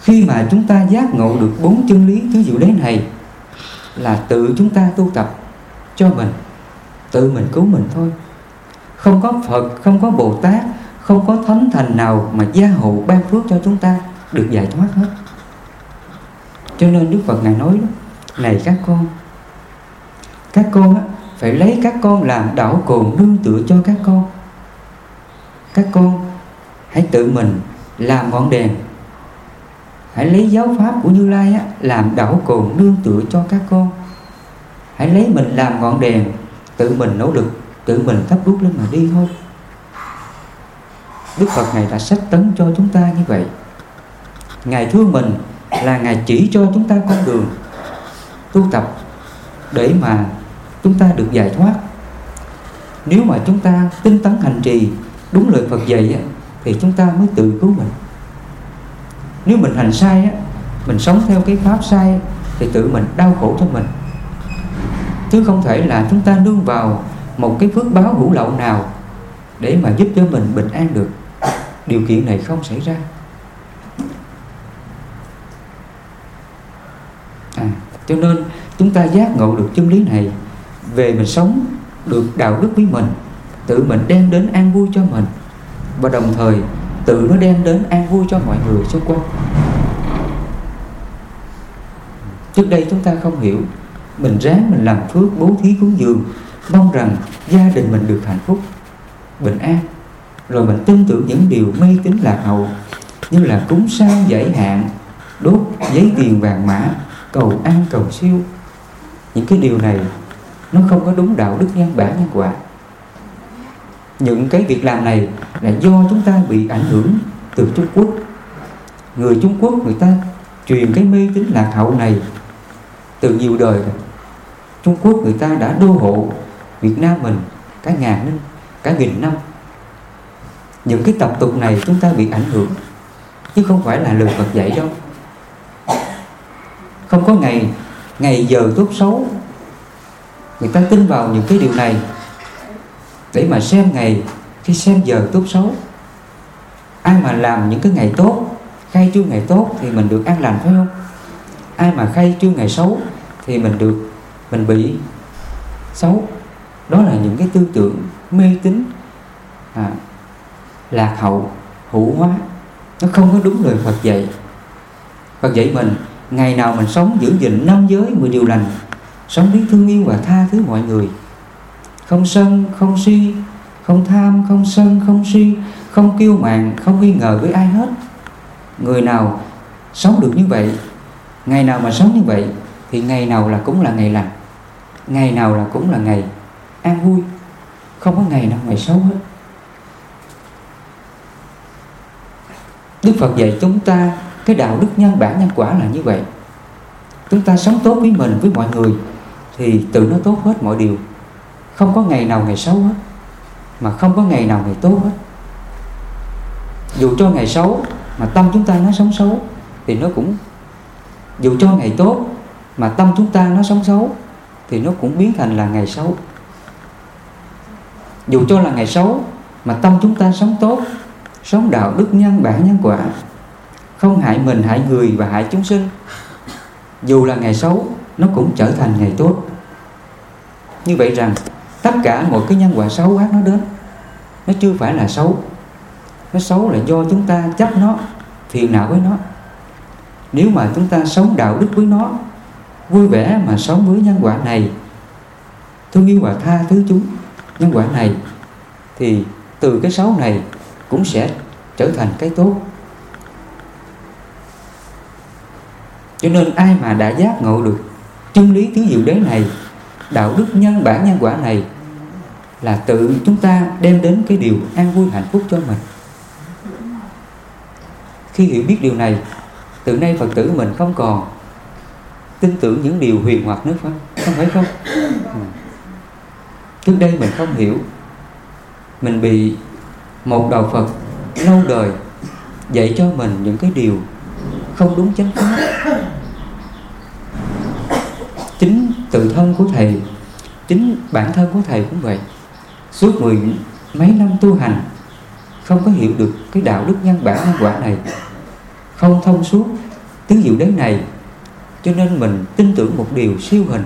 Khi mà chúng ta giác ngộ được bốn chân lý tứ diệu đế này, là tự chúng ta tu tập cho mình, tự mình cứu mình thôi. Không có phật, không có bồ tát, không có thánh thành nào mà gia hộ ban phước cho chúng ta được giải thoát hết cho nên đức phật ngài nói đó này các con các con á, phải lấy các con làm đảo cồn nương tựa cho các con. Các con hãy tự mình làm ngọn đèn hãy lấy giáo pháp của như lai á, làm đảo cồn nương tựa cho các con. Hãy lấy mình làm ngọn đèn tự mình nỗ lực tự mình thắp đuốc lên mà đi thôi. Đức phật này đã sách tấn cho chúng ta như vậy. Ngài thương mình là ngài chỉ cho chúng ta con đường tu tập để mà chúng ta được giải thoát. Nếu mà chúng ta tinh tấn hành trì đúng lời Phật dạy thì chúng ta mới tự cứu mình. Nếu mình hành sai mình sống theo cái pháp sai thì tự mình đau khổ cho mình. Chứ không thể là chúng ta nương vào một cái phước báo hữu lậu nào để mà giúp cho mình bình an được. Điều kiện này không xảy ra à, cho nên chúng ta giác ngộ được chân lý này về mình sống được đạo đức với mình, tự mình đem đến an vui cho mình, và đồng thời tự nó đem đến an vui cho mọi người xung quanh. Trước đây chúng ta không hiểu, mình ráng mình làm phước, bố thí cúng dường, mong rằng gia đình mình được hạnh phúc, bình an. Rồi mình tin tưởng những điều mê tín lạc hậu, như là cúng sao giải hạn, đốt giấy tiền vàng mã cầu an cầu siêu. Những cái điều này nó không có đúng đạo đức nhân bản nhân quả. Những cái việc làm này là do chúng ta bị ảnh hưởng từ Trung Quốc. Người Trung Quốc người ta truyền cái mê tín lạc hậu này từ nhiều đời rồi. Trung Quốc người ta đã đô hộ Việt Nam mình cả ngàn năm, cả nghìn năm. Những cái tập tục này chúng ta bị ảnh hưởng, chứ không phải là lời Phật dạy đâu không có ngày ngày giờ tốt xấu. Người ta tin vào những cái điều này để mà xem ngày khi xem giờ tốt xấu. Ai mà làm những cái ngày tốt khai trương ngày tốt thì mình được an lành phải không? Ai mà khai trương ngày xấu thì mình được mình bị xấu. Đó là những cái tư tưởng mê tín à, lạc hậu hữu hóa. Nó không có đúng lời Phật dạy. Phật dạy mình ngày nào mình sống giữ gìn năm giới mười điều lành, sống biết thương yêu và tha thứ mọi người. Không sân, không si, không tham, không sân, không si, không kiêu mạn, không nghi ngờ với ai hết. Người nào sống được như vậy, ngày nào mà sống như vậy, thì ngày nào là cũng là ngày lành, ngày nào là cũng là ngày an vui. Không có ngày nào ngày xấu hết. Đức Phật dạy chúng ta cái đạo đức nhân bản nhân quả là như vậy. Chúng ta sống tốt với mình, với mọi người, thì tự nó tốt hết mọi điều. Không có ngày nào ngày xấu hết, mà không có ngày nào ngày tốt hết. Dù cho ngày xấu mà tâm chúng ta nó sống xấu, thì nó cũng, dù cho ngày tốt mà tâm chúng ta nó sống xấu, thì nó cũng biến thành là ngày xấu. Dù cho là ngày xấu mà tâm chúng ta sống tốt, sống đạo đức nhân bản nhân quả không hại mình, hại người và hại chúng sinh. Dù là ngày xấu, nó cũng trở thành ngày tốt. Như vậy rằng, tất cả mọi cái nhân quả xấu ác nó đến. Nó chưa phải là xấu. Nó xấu là do chúng ta chấp nó, phiền não với nó. Nếu mà chúng ta sống đạo đức với nó, vui vẻ mà sống với nhân quả này, thương yêu và tha thứ chúng nhân quả này, thì từ cái xấu này cũng sẽ trở thành cái tốt. Cho nên ai mà đã giác ngộ được chân lý tứ diệu đế này, đạo đức nhân bản nhân quả này, là tự chúng ta đem đến cái điều an vui hạnh phúc cho mình. Khi hiểu biết điều này, từ nay phật tử mình không còn tin tưởng những điều huyền hoặc nữa không không phải không? Trước đây mình không hiểu, mình bị một đạo phật lâu đời dạy cho mình những cái điều không đúng chánh pháp chính tự thân của thầy chính bản thân của thầy cũng vậy. Suốt mười mấy năm tu hành không có hiểu được cái đạo đức nhân bản nhân quả này. Không thông suốt tứ diệu đế này cho nên mình tin tưởng một điều siêu hình.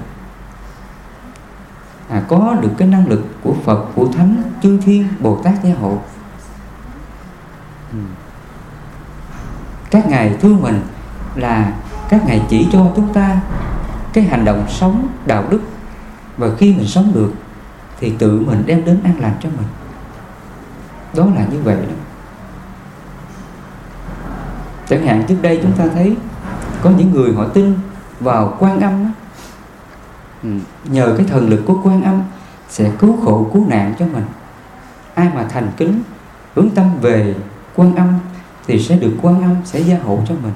À, có được cái năng lực của Phật của Thánh chư Thiên Bồ Tát gia hộ. Ừ. các ngài thương mình là các ngài chỉ cho chúng ta cái hành động sống đạo đức. Và khi mình sống được thì tự mình đem đến an lành cho mình. Đó là như vậy đó. Chẳng hạn trước đây chúng ta thấy có những người họ tin vào quan âm đó. Ừ, nhờ cái thần lực của quan âm sẽ cứu khổ cứu nạn cho mình. Ai mà thành kính hướng tâm về quan âm thì sẽ được quan âm sẽ gia hộ cho mình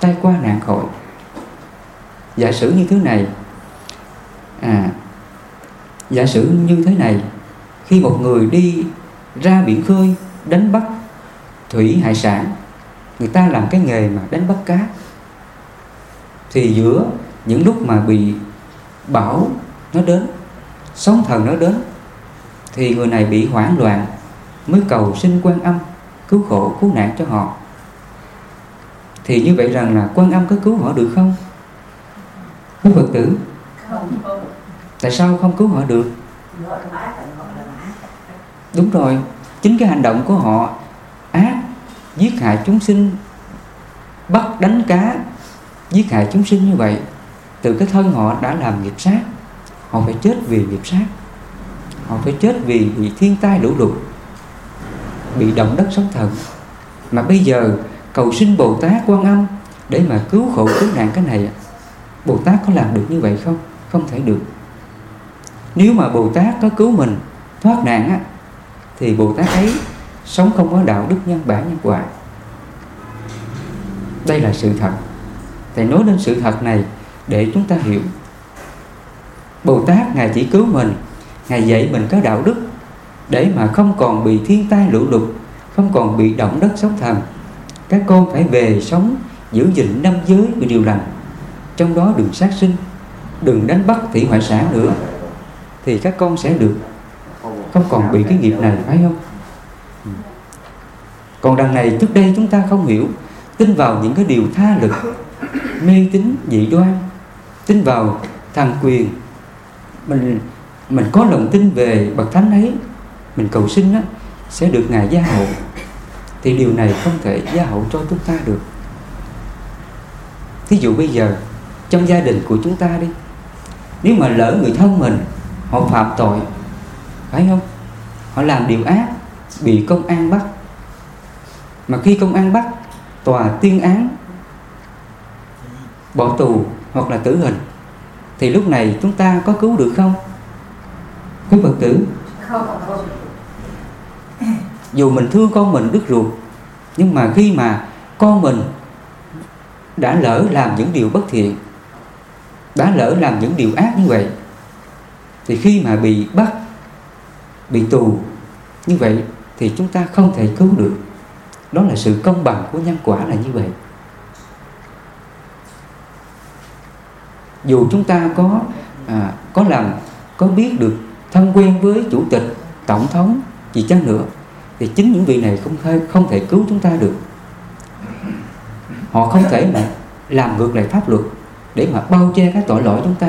tay qua nạn khỏi giả sử như thế này. À giả sử như thế này. Khi một người đi ra biển khơi đánh bắt thủy hải sản, người ta làm cái nghề mà đánh bắt cá, thì giữa những lúc mà bị bão nó đến, sóng thần nó đến, thì người này bị hoảng loạn mới cầu xin quan âm cứu khổ, cứu nạn cho họ. Thì như vậy rằng là quan âm có cứu họ được không? Quý phật tử? Tại sao không cứu họ được? Đúng rồi. Chính cái hành động của họ ác giết hại chúng sinh bắt đánh cá giết hại chúng sinh như vậy từ cái thân họ đã làm nghiệp sát. Họ phải chết vì nghiệp sát. Họ phải chết vì bị thiên tai lũ lụt bị động đất sóng thần. Mà bây giờ cầu xin bồ tát quan âm để mà cứu khổ cứu nạn cái này bồ tát có làm được như vậy không? Không thể được. Nếu mà bồ tát có cứu mình thoát nạn á, thì bồ tát ấy sống không có đạo đức nhân bản nhân quả. Đây là sự thật. Thầy nói đến sự thật này để chúng ta hiểu. Bồ tát ngài chỉ cứu mình ngài dạy mình có đạo đức để mà không còn bị thiên tai lũ lụt không còn bị động đất sóng thần. Các con phải về sống giữ gìn năm giới của điều lành trong đó đừng sát sinh đừng đánh bắt thủy hải sản nữa thì các con sẽ được không còn bị cái nghiệp này phải không? Ừ. Còn đằng này trước đây chúng ta không hiểu tin vào những cái điều tha lực mê tín dị đoan tin vào thằng quyền mình mình có lòng tin về bậc thánh ấy mình cầu xin á, sẽ được ngài gia hộ. Thì điều này không thể gia hộ cho chúng ta được. Thí dụ bây giờ trong gia đình của chúng ta đi. Nếu mà lỡ người thân mình, họ phạm tội, phải không? Họ làm điều ác, bị công an bắt. Mà khi công an bắt, tòa tuyên án, bỏ tù hoặc là tử hình, thì lúc này chúng ta có cứu được không? Quý phật tử. Dù mình thương con mình đứt ruột, nhưng mà khi mà con mình đã lỡ làm những điều bất thiện đã lỡ làm những điều ác như vậy. Thì khi mà bị bắt bị tù như vậy thì chúng ta không thể cứu được. Đó là sự công bằng của nhân quả là như vậy. Dù chúng ta có à, có làm có biết được thân quen với chủ tịch tổng thống gì chăng nữa thì chính những vị này không thể không thể cứu chúng ta được. Họ không thể mà làm ngược lại pháp luật để mà bao che các tội lỗi chúng ta.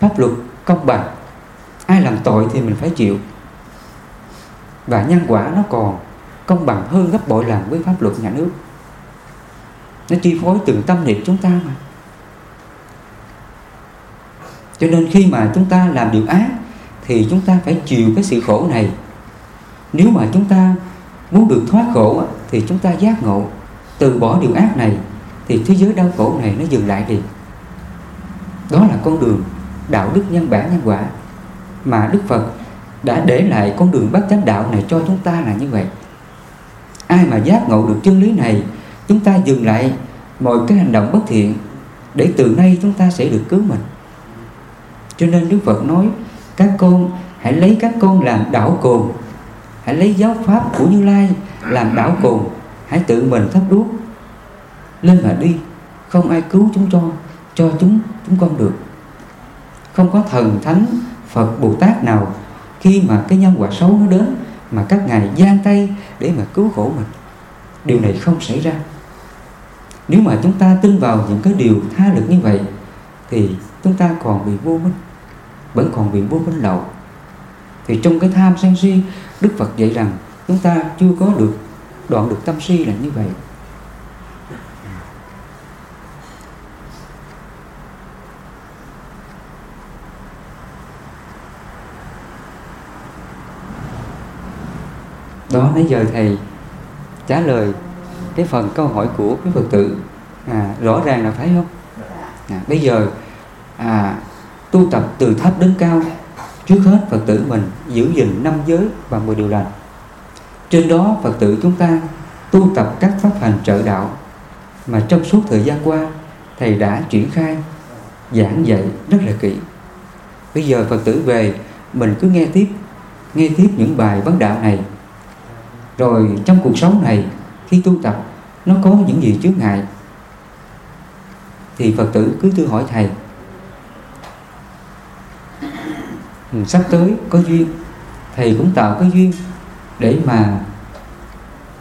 Pháp luật công bằng. Ai làm tội thì mình phải chịu. Và nhân quả nó còn công bằng hơn gấp bội lần với pháp luật nhà nước. Nó chi phối từng tâm niệm chúng ta mà. Cho nên khi mà chúng ta làm điều ác thì chúng ta phải chịu cái sự khổ này. Nếu mà chúng ta muốn được thoát khổ thì chúng ta giác ngộ, từ bỏ điều ác này thì thế giới đau khổ này nó dừng lại liền đó là con đường đạo đức nhân bản nhân quả. Mà Đức Phật đã để lại con đường bát chánh đạo này cho chúng ta là như vậy. Ai mà giác ngộ được chân lý này, chúng ta dừng lại mọi cái hành động bất thiện để từ nay chúng ta sẽ được cứu mình. Cho nên Đức Phật nói, các con hãy lấy các con làm đảo cồn, hãy lấy giáo pháp của Như Lai làm đảo cồn, hãy tự mình thắp đuốc lên mà đi. Không ai cứu chúng cho cho chúng chúng con được. Không có thần thánh Phật Bồ Tát nào khi mà cái nhân quả xấu nó đến mà các ngài giang tay để mà cứu khổ mình. Điều này không xảy ra. Nếu mà chúng ta tin vào những cái điều tha lực như vậy, thì chúng ta còn bị vô minh, vẫn còn bị vô minh lậu. Thì trong cái tham sân si, Đức Phật dạy rằng chúng ta chưa có được, đoạn được tâm si là như vậy. Đó nãy giờ thầy trả lời cái phần câu hỏi của quý phật tử. À, rõ ràng là phải không? À, bây giờ à, tu tập từ thấp đến cao trước hết phật tử mình giữ gìn năm giới và mười điều lành. Trên đó phật tử chúng ta tu tập các pháp hành trợ đạo mà trong suốt thời gian qua thầy đã triển khai giảng dạy rất là kỹ. Bây giờ phật tử về mình cứ nghe tiếp nghe tiếp những bài vấn đạo này rồi trong cuộc sống này, khi tu tập, nó có những gì chướng ngại? Thì phật tử cứ thưa hỏi thầy. Ừ, sắp tới có duyên, thầy cũng tạo cái duyên để mà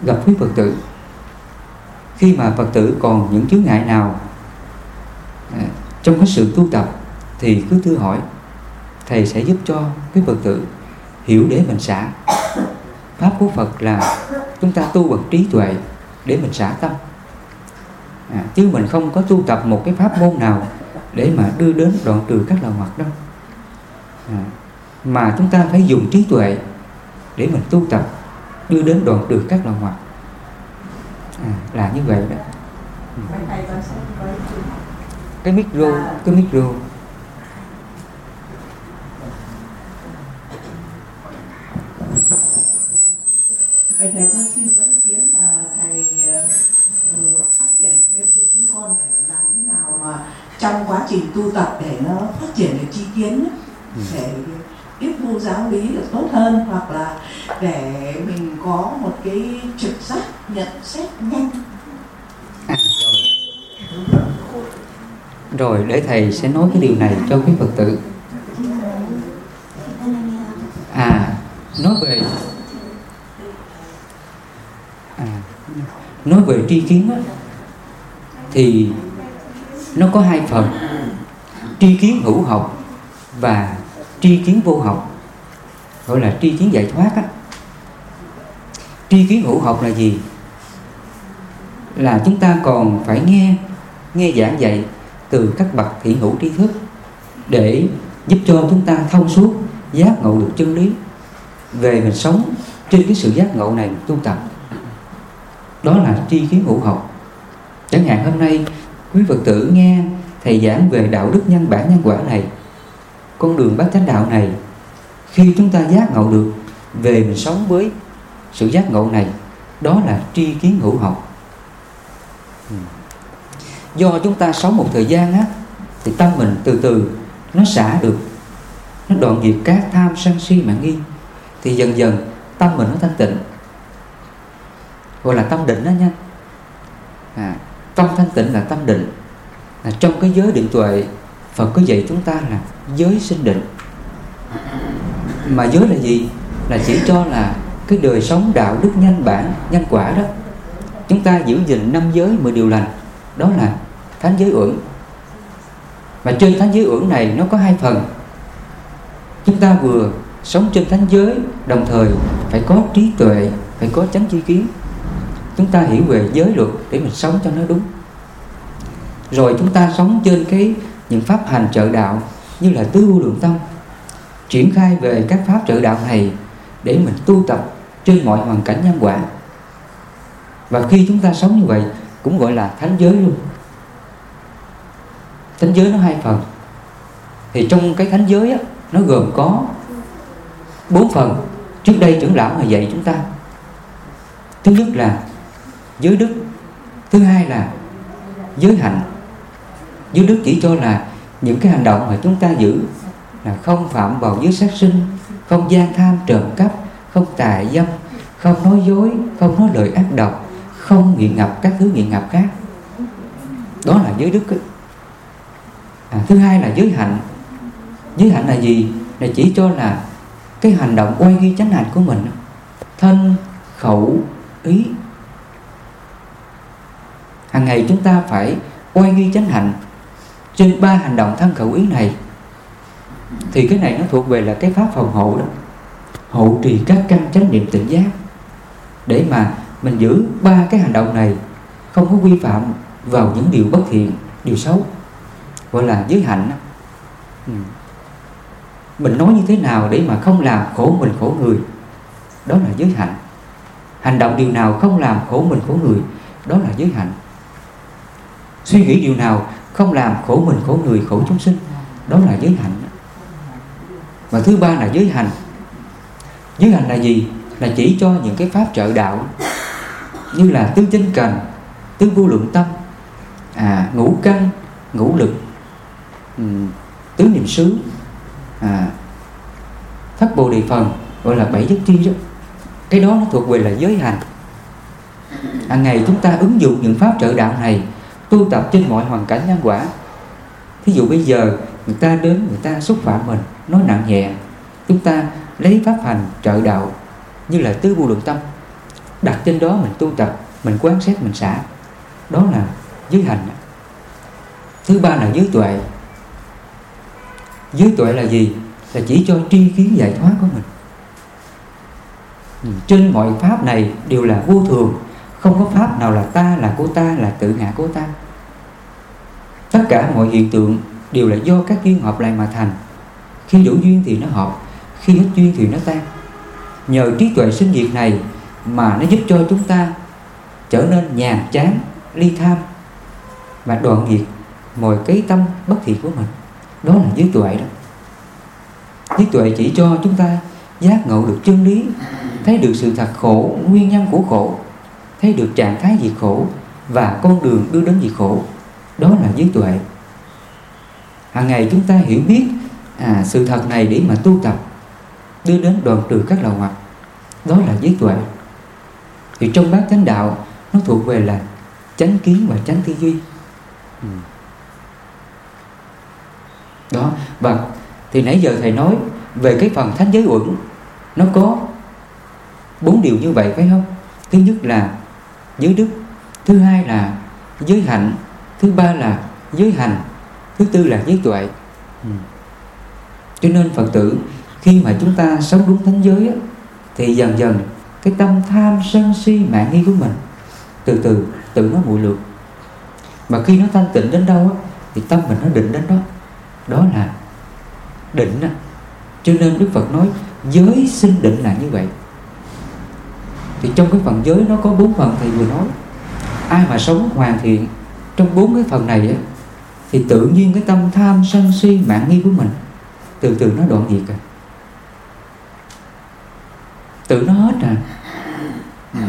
gặp quý phật tử. Khi mà phật tử còn những chướng ngại nào à, trong cái sự tu tập thì cứ thưa hỏi, thầy sẽ giúp cho quý phật tử hiểu để mình xả pháp của Phật là chúng ta tu bằng trí tuệ để mình xả tâm. À, chứ mình không có tu tập một cái pháp môn nào để mà đưa đến đoạn trừ các loài hoạt đâu. À, mà chúng ta phải dùng trí tuệ để mình tu tập đưa đến đoạn trừ các loài hoạt à, là như vậy đó. Cái micro cái micro Vậy thầy con xin có ý kiến là thầy uh, phát triển thêm cho chúng con để làm thế nào mà trong quá trình tu tập để nó phát triển được chi kiến ừ. để tiếp thu giáo lý được tốt hơn hoặc là để mình có một cái trực giác nhận xét nhanh à, rồi. rồi để thầy sẽ nói cái điều này cho quý phật tử à nói về nói về tri kiến á, thì nó có hai phần. Tri kiến hữu học và tri kiến vô học gọi là tri kiến giải thoát á. tri kiến hữu học là gì? Là chúng ta còn phải nghe nghe giảng dạy từ các bậc thiện hữu tri thức để giúp cho chúng ta thông suốt giác ngộ được chân lý. Về mình sống trên cái sự giác ngộ này tu tập đó là tri kiến hữu học. Chẳng hạn hôm nay, quý phật tử nghe thầy giảng về đạo đức nhân bản nhân quả này, con đường bát chánh đạo này, khi chúng ta giác ngộ được, về mình sống với sự giác ngộ này, đó là tri kiến hữu học. Do chúng ta sống một thời gian á, thì tâm mình từ từ nó xả được, nó đoạn diệt các tham sân si mạng nghi, thì dần dần tâm mình nó thanh tịnh gọi là tâm định đó nha. À, tâm thanh tịnh là tâm định. Là trong cái giới định tuệ Phật có dạy chúng ta là giới sinh định. Mà giới là gì? Là chỉ cho là cái đời sống đạo đức nhanh bản nhanh quả đó. Chúng ta giữ gìn năm giới mười điều lành đó là thánh giới uẩn. Mà trên thánh giới uẩn này nó có hai phần. Chúng ta vừa sống trên thánh giới đồng thời phải có trí tuệ phải có chánh chi kiến chúng ta hiểu về giới luật để mình sống cho nó đúng. Rồi chúng ta sống trên cái những pháp hành trợ đạo như là tứ vô lượng tâm triển khai về các pháp trợ đạo này để mình tu tập trên mọi hoàn cảnh nhân quả. Và khi chúng ta sống như vậy cũng gọi là thánh giới luôn. Thánh giới nó hai phần. Thì trong cái thánh giới á, nó gồm có bốn phần. Trước đây trưởng lão mà dạy chúng ta. Thứ nhất là giới đức. Thứ hai là giới hạnh. Giới đức chỉ cho là những cái hành động mà chúng ta giữ là không phạm vào giới sát sinh không gian tham trộm cắp không tà dâm không nói dối không nói lời ác độc không nghiện ngập các thứ nghiện ngập khác. Đó là giới đức. À, thứ hai là giới hạnh. Giới hạnh là gì? Là chỉ cho là cái hành động oai ghi chánh hạnh của mình. Thân khẩu ý hàng ngày chúng ta phải oai ghi chánh hạnh trên ba hành động thân khẩu ý này. Thì cái này nó thuộc về là cái pháp phòng hộ đó. Hộ trì các căn chánh niệm tỉnh giác. Để mà mình giữ ba cái hành động này, không có vi phạm vào những điều bất thiện, điều xấu, gọi là giới hạnh ừ. mình nói như thế nào để mà không làm khổ mình khổ người, đó là giới hạnh. Hành động điều nào không làm khổ mình khổ người, đó là giới hạnh suy nghĩ điều nào không làm khổ mình khổ người khổ chúng sinh đó là giới hạnh. Và thứ ba là giới hành giới hành là gì? Là chỉ cho những cái pháp trợ đạo như là tứ tinh cần tứ vô lượng tâm à, ngũ căn ngũ lực tứ niệm xứ à, thất bồ đề phần gọi là bảy giác chi đó. Cái đó nó thuộc về là giới hành hàng ngày chúng ta ứng dụng những pháp trợ đạo này tu tập trên mọi hoàn cảnh nhân quả. Thí dụ bây giờ người ta đến, người ta xúc phạm mình, nói nặng nhẹ, chúng ta lấy pháp hành trợ đạo như là tứ vô lượng tâm, đặt trên đó mình tu tập, mình quán xét, mình xả. Đó là giới hành. Thứ ba là giới tuệ. Giới tuệ là gì? Là chỉ cho tri kiến giải thoát của mình. Trên mọi pháp này đều là vô thường. Không có pháp nào là ta, là của ta, là tự ngã của ta tất cả mọi hiện tượng đều là do các duyên hợp lại mà thành. Khi đủ duyên thì nó hợp, khi hết duyên thì nó tan. Nhờ trí tuệ sinh diệt này mà nó giúp cho chúng ta trở nên nhàn chán, ly tham và đoạn diệt mọi cái tâm bất thiện của mình. Đó là giới tuệ đó. Giới tuệ chỉ cho chúng ta giác ngộ được chân lý, thấy được sự thật khổ, nguyên nhân của khổ, thấy được trạng thái diệt khổ và con đường đưa đến diệt khổ đó là giới tuệ. Hàng ngày chúng ta hiểu biết à, sự thật này để mà tu tập đưa đến đoạn trừ các lậu hoặc. Đó là giới tuệ. Thì trong bát chánh đạo nó thuộc về là chánh kiến và chánh tư duy. Ừ. đó và thì nãy giờ thầy nói về cái phần thánh giới uẩn nó có bốn điều như vậy phải không? Thứ nhất là giới đức thứ hai là giới hạnh thứ ba là giới hành thứ tư là giới tuệ. Ừ. cho nên phật tử khi mà chúng ta sống đúng thánh giới á, thì dần dần cái tâm tham sân si mạng nghi của mình từ từ tự nó nguội lược mà khi nó thanh tịnh đến đâu á, thì tâm mình nó định đến đó. Đó là định á. cho nên đức phật nói giới sinh định là như vậy. Thì trong cái phần giới nó có bốn phần thầy vừa nói. Ai mà sống hoàn thiện trong bốn cái phần này á, thì tự nhiên cái tâm tham sân si mạng nghi của mình từ từ nó đoạn diệt à. Tự nó hết à. Ừ.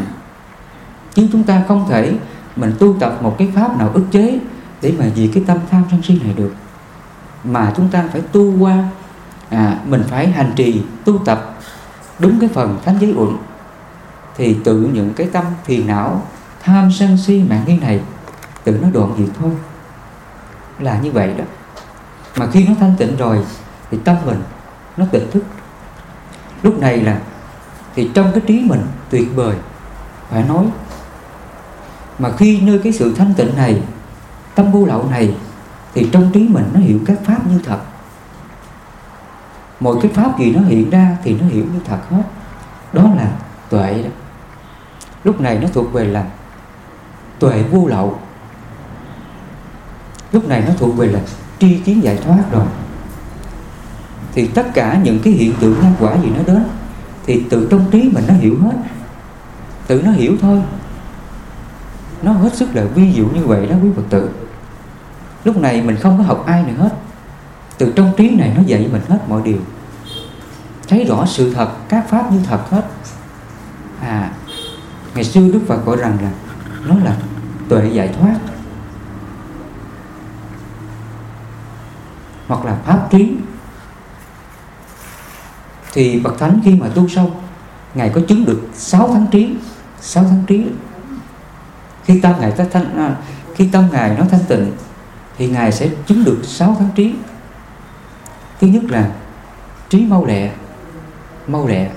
chứ chúng ta không thể mình tu tập một cái pháp nào ức chế để mà diệt cái tâm tham sân si này được. Mà chúng ta phải tu qua à, mình phải hành trì tu tập đúng cái phần thánh giới uẩn thì tự những cái tâm phiền não tham sân si mạng nghi này tự nó đoạn diệt thôi. Là như vậy đó. Mà khi nó thanh tịnh rồi, thì tâm mình nó tỉnh thức. Lúc này là, thì trong cái trí mình tuyệt vời, phải nói. Mà khi nơi cái sự thanh tịnh này, tâm vô lậu này, thì trong trí mình nó hiểu các pháp như thật. Mọi cái pháp gì nó hiện ra thì nó hiểu như thật hết. Đó là tuệ đó. Lúc này nó thuộc về là tuệ vô lậu lúc này nó thuộc về là tri kiến giải thoát rồi. Thì tất cả những cái hiện tượng nhân quả gì nó đến, thì từ trong trí mình nó hiểu hết. Tự nó hiểu thôi. Nó hết sức là ví diệu như vậy đó quý phật tử. Lúc này mình không có học ai nữa hết. Từ trong trí này nó dạy mình hết mọi điều. Thấy rõ sự thật, các pháp như thật hết. À ngày xưa đức phật gọi rằng là nó là tuệ giải thoát. Hoặc là pháp trí thì bậc thánh khi mà tu sâu ngài có chứng được 6 tháng trí 6 tháng trí. Khi tâm ngài ta thanh à, khi tâm ngài nó thanh tịnh thì ngài sẽ chứng được 6 tháng trí. Thứ nhất là trí mau lẹ mau lẹ.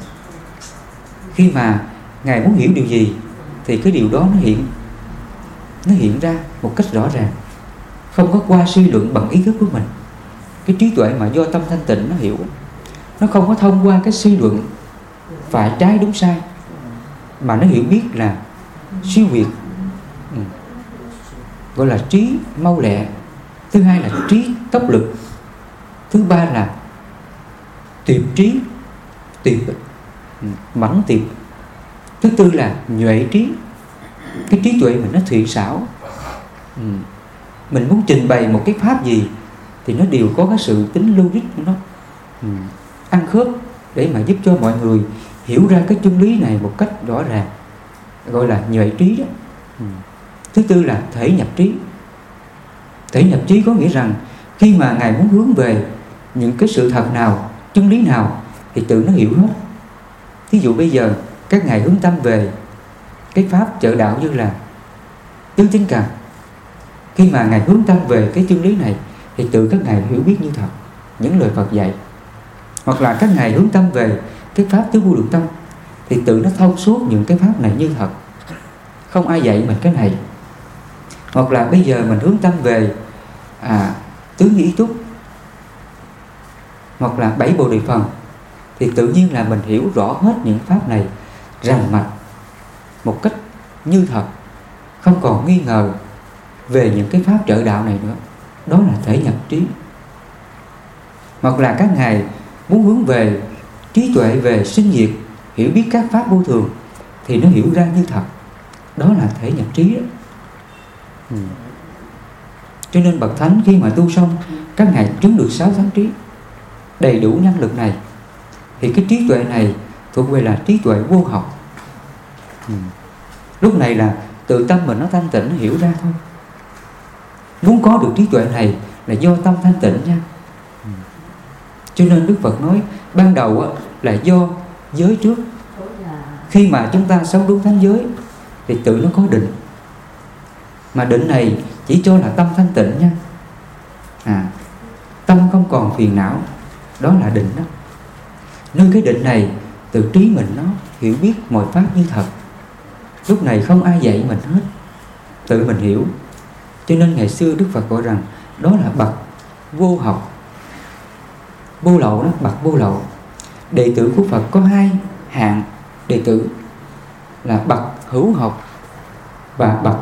Khi mà ngài muốn hiểu điều gì thì cái điều đó nó hiện nó hiện ra một cách rõ ràng. Không có qua suy luận bằng ý thức của mình cái trí tuệ mà do tâm thanh tịnh nó hiểu, nó không có thông qua cái suy luận phải trái đúng sai, mà nó hiểu biết là siêu việt. Ừ. gọi là trí mau lẹ. Thứ hai là trí tốc lực. Thứ ba là tiệp trí, tiệp ừ, mẫn tiệp. Thứ tư là nhuệ trí. Cái trí tuệ mình nó thiện xảo. Ừ. mình muốn trình bày một cái pháp gì thì nó đều có cái sự tính logic của nó. Ừ. ăn khớp để mà giúp cho mọi người hiểu ra cái chân lý này một cách rõ ràng, gọi là nhuệ trí đó. Ừ. thứ tư là thể nhập trí. Thể nhập trí có nghĩa rằng khi mà ngài muốn hướng về những cái sự thật nào, chân lý nào thì tự nó hiểu hết. Thí dụ bây giờ các ngài hướng tâm về cái pháp trợ đạo như là tứ chính cần khi mà ngài hướng tâm về cái chân lý này thì tự các ngài hiểu biết như thật những lời Phật dạy. Hoặc là các ngài hướng tâm về cái pháp tứ vô lượng tâm thì tự nó thông suốt những cái pháp này như thật. Không ai dạy mình cái này. Hoặc là bây giờ mình hướng tâm về à, tứ nghĩ túc hoặc là bảy bồ đề phần thì tự nhiên là mình hiểu rõ hết những pháp này rành mạch một cách như thật không còn nghi ngờ về những cái pháp trợ đạo này nữa đó là thể nhập trí hoặc là các ngài muốn hướng về trí tuệ về sinh diệt hiểu biết các pháp vô thường thì nó hiểu ra như thật đó là thể nhập trí đó. Ừ. cho nên bậc thánh khi mà tu xong các ngài chứng được sáu tháng trí đầy đủ năng lực này thì cái trí tuệ này thuộc về là trí tuệ vô học ừ. lúc này là tự tâm mình nó thanh tịnh nó hiểu ra thôi muốn có được trí tuệ này là do tâm thanh tịnh nha. Cho nên đức phật nói, ban đầu là do giới trước. Khi mà chúng ta sống đúng thánh giới, thì tự nó có định. Mà định này chỉ cho là tâm thanh tịnh nha. À tâm không còn phiền não, đó là định đó. Nơi cái định này từ trí mình nó hiểu biết mọi pháp như thật. Lúc này không ai dạy mình hết, tự mình hiểu cho nên ngày xưa đức phật gọi rằng đó là bậc vô học. Vô lậu đó, bậc vô lậu. Đệ tử của phật có hai hạng đệ tử, là bậc hữu học và bậc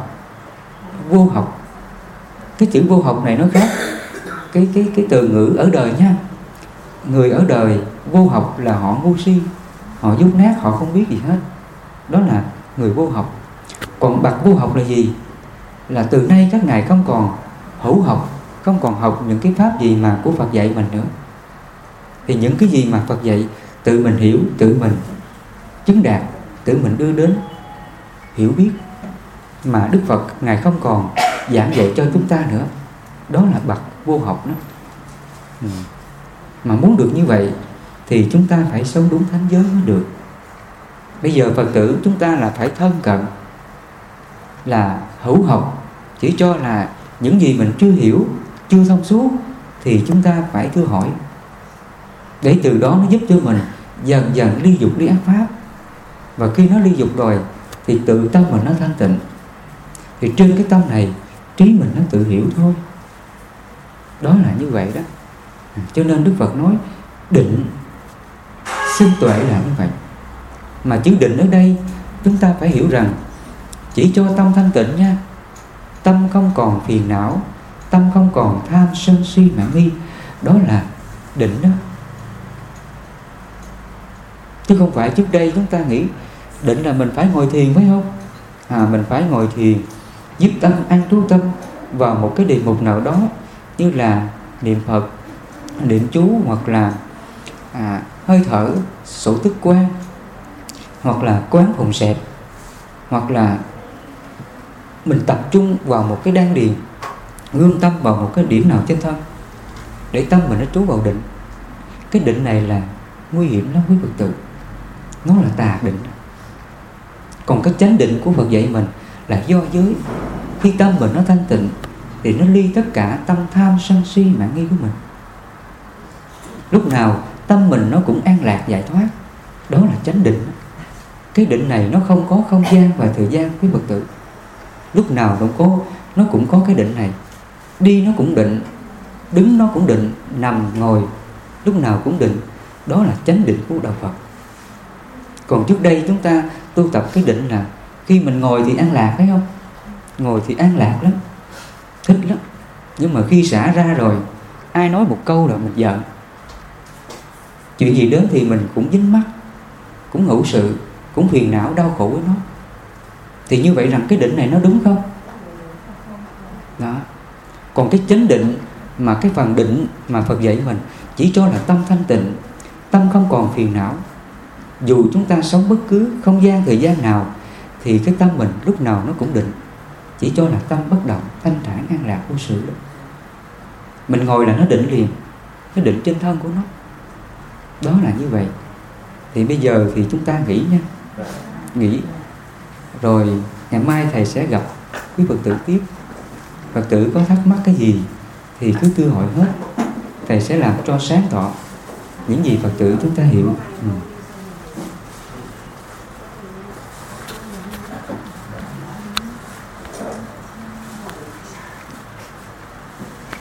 vô học. Cái chữ vô học này nó khác cái cái cái từ ngữ ở đời nha. Người ở đời vô học là họ ngu si, họ dốt nát họ không biết gì hết. Đó là người vô học. Còn bậc vô học là gì? Là từ nay các ngài không còn hữu học, không còn học những cái pháp gì mà của Phật dạy mình nữa. Thì những cái gì mà Phật dạy, tự mình hiểu, tự mình chứng đạt, tự mình đưa đến, hiểu biết mà Đức Phật ngài không còn giảng dạy cho chúng ta nữa, đó là bậc vô học đó. Ừ. mà muốn được như vậy thì chúng ta phải sống đúng thánh giới mới được. Bây giờ phật tử chúng ta là phải thân cận là hữu học. Chỉ cho là những gì mình chưa hiểu, chưa thông suốt thì chúng ta phải thưa hỏi. Để từ đó nó giúp cho mình dần dần ly dục đi ác pháp. Và khi nó ly dục rồi, thì tự tâm mình nó thanh tịnh. Thì trên cái tâm này, trí mình nó tự hiểu thôi. Đó là như vậy đó. Cho nên đức phật nói, định sinh tuệ là như vậy. Mà chữ định ở đây, chúng ta phải hiểu rằng chỉ cho tâm thanh tịnh nha. Tâm không còn phiền não tâm không còn tham sân si mạng nghi. Đó là định đó. Chứ không phải trước đây chúng ta nghĩ định là mình phải ngồi thiền phải không? À mình phải ngồi thiền giúp tâm an trú tâm vào một cái đề mục nào đó như là niệm phật niệm chú hoặc là à, hơi thở sổ tức quan hoặc là quán phụng sẹp hoặc là mình tập trung vào một cái đan điền gương tâm vào một cái điểm nào trên thân, để tâm mình nó trú vào định. Cái định này là nguy hiểm lắm quý phật tử. Nó là tà định. Còn cái chánh định của phật dạy mình là do giới. Khi tâm mình nó thanh tịnh, thì nó ly tất cả tâm tham sân si mạng nghi của mình. Lúc nào tâm mình nó cũng an lạc giải thoát, đó là chánh định. Cái định này nó không có không gian và thời gian với phật tử lúc nào cũng có, nó cũng có cái định này. Đi nó cũng định, đứng nó cũng định, nằm, ngồi, lúc nào cũng định. Đó là chánh định của đạo phật. Còn trước đây chúng ta tu tập cái định là khi mình ngồi thì an lạc, phải không? Ngồi thì an lạc lắm, thích lắm. Nhưng mà khi xả ra rồi, ai nói một câu là mình giận. Chuyện gì đến thì mình cũng dính mắt, cũng hữu sự, cũng phiền não, đau khổ với nó thì như vậy rằng cái định này nó đúng không? Đó. Còn cái chánh định mà cái phần định mà Phật dạy mình, chỉ cho là tâm thanh tịnh, tâm không còn phiền não. Dù chúng ta sống bất cứ không gian thời gian nào, thì cái tâm mình lúc nào nó cũng định. Chỉ cho là tâm bất động, thanh thản, an lạc, vô sự. Đó mình ngồi là nó định liền, nó định trên thân của nó. Đó là như vậy. Thì bây giờ thì chúng ta nghĩ nha. Nghĩ rồi, ngày mai thầy sẽ gặp quý phật tử tiếp. Phật tử có thắc mắc cái gì thì cứ tư hỏi hết. Thầy sẽ làm cho sáng tỏ những gì phật tử chúng ta hiểu. Ừ.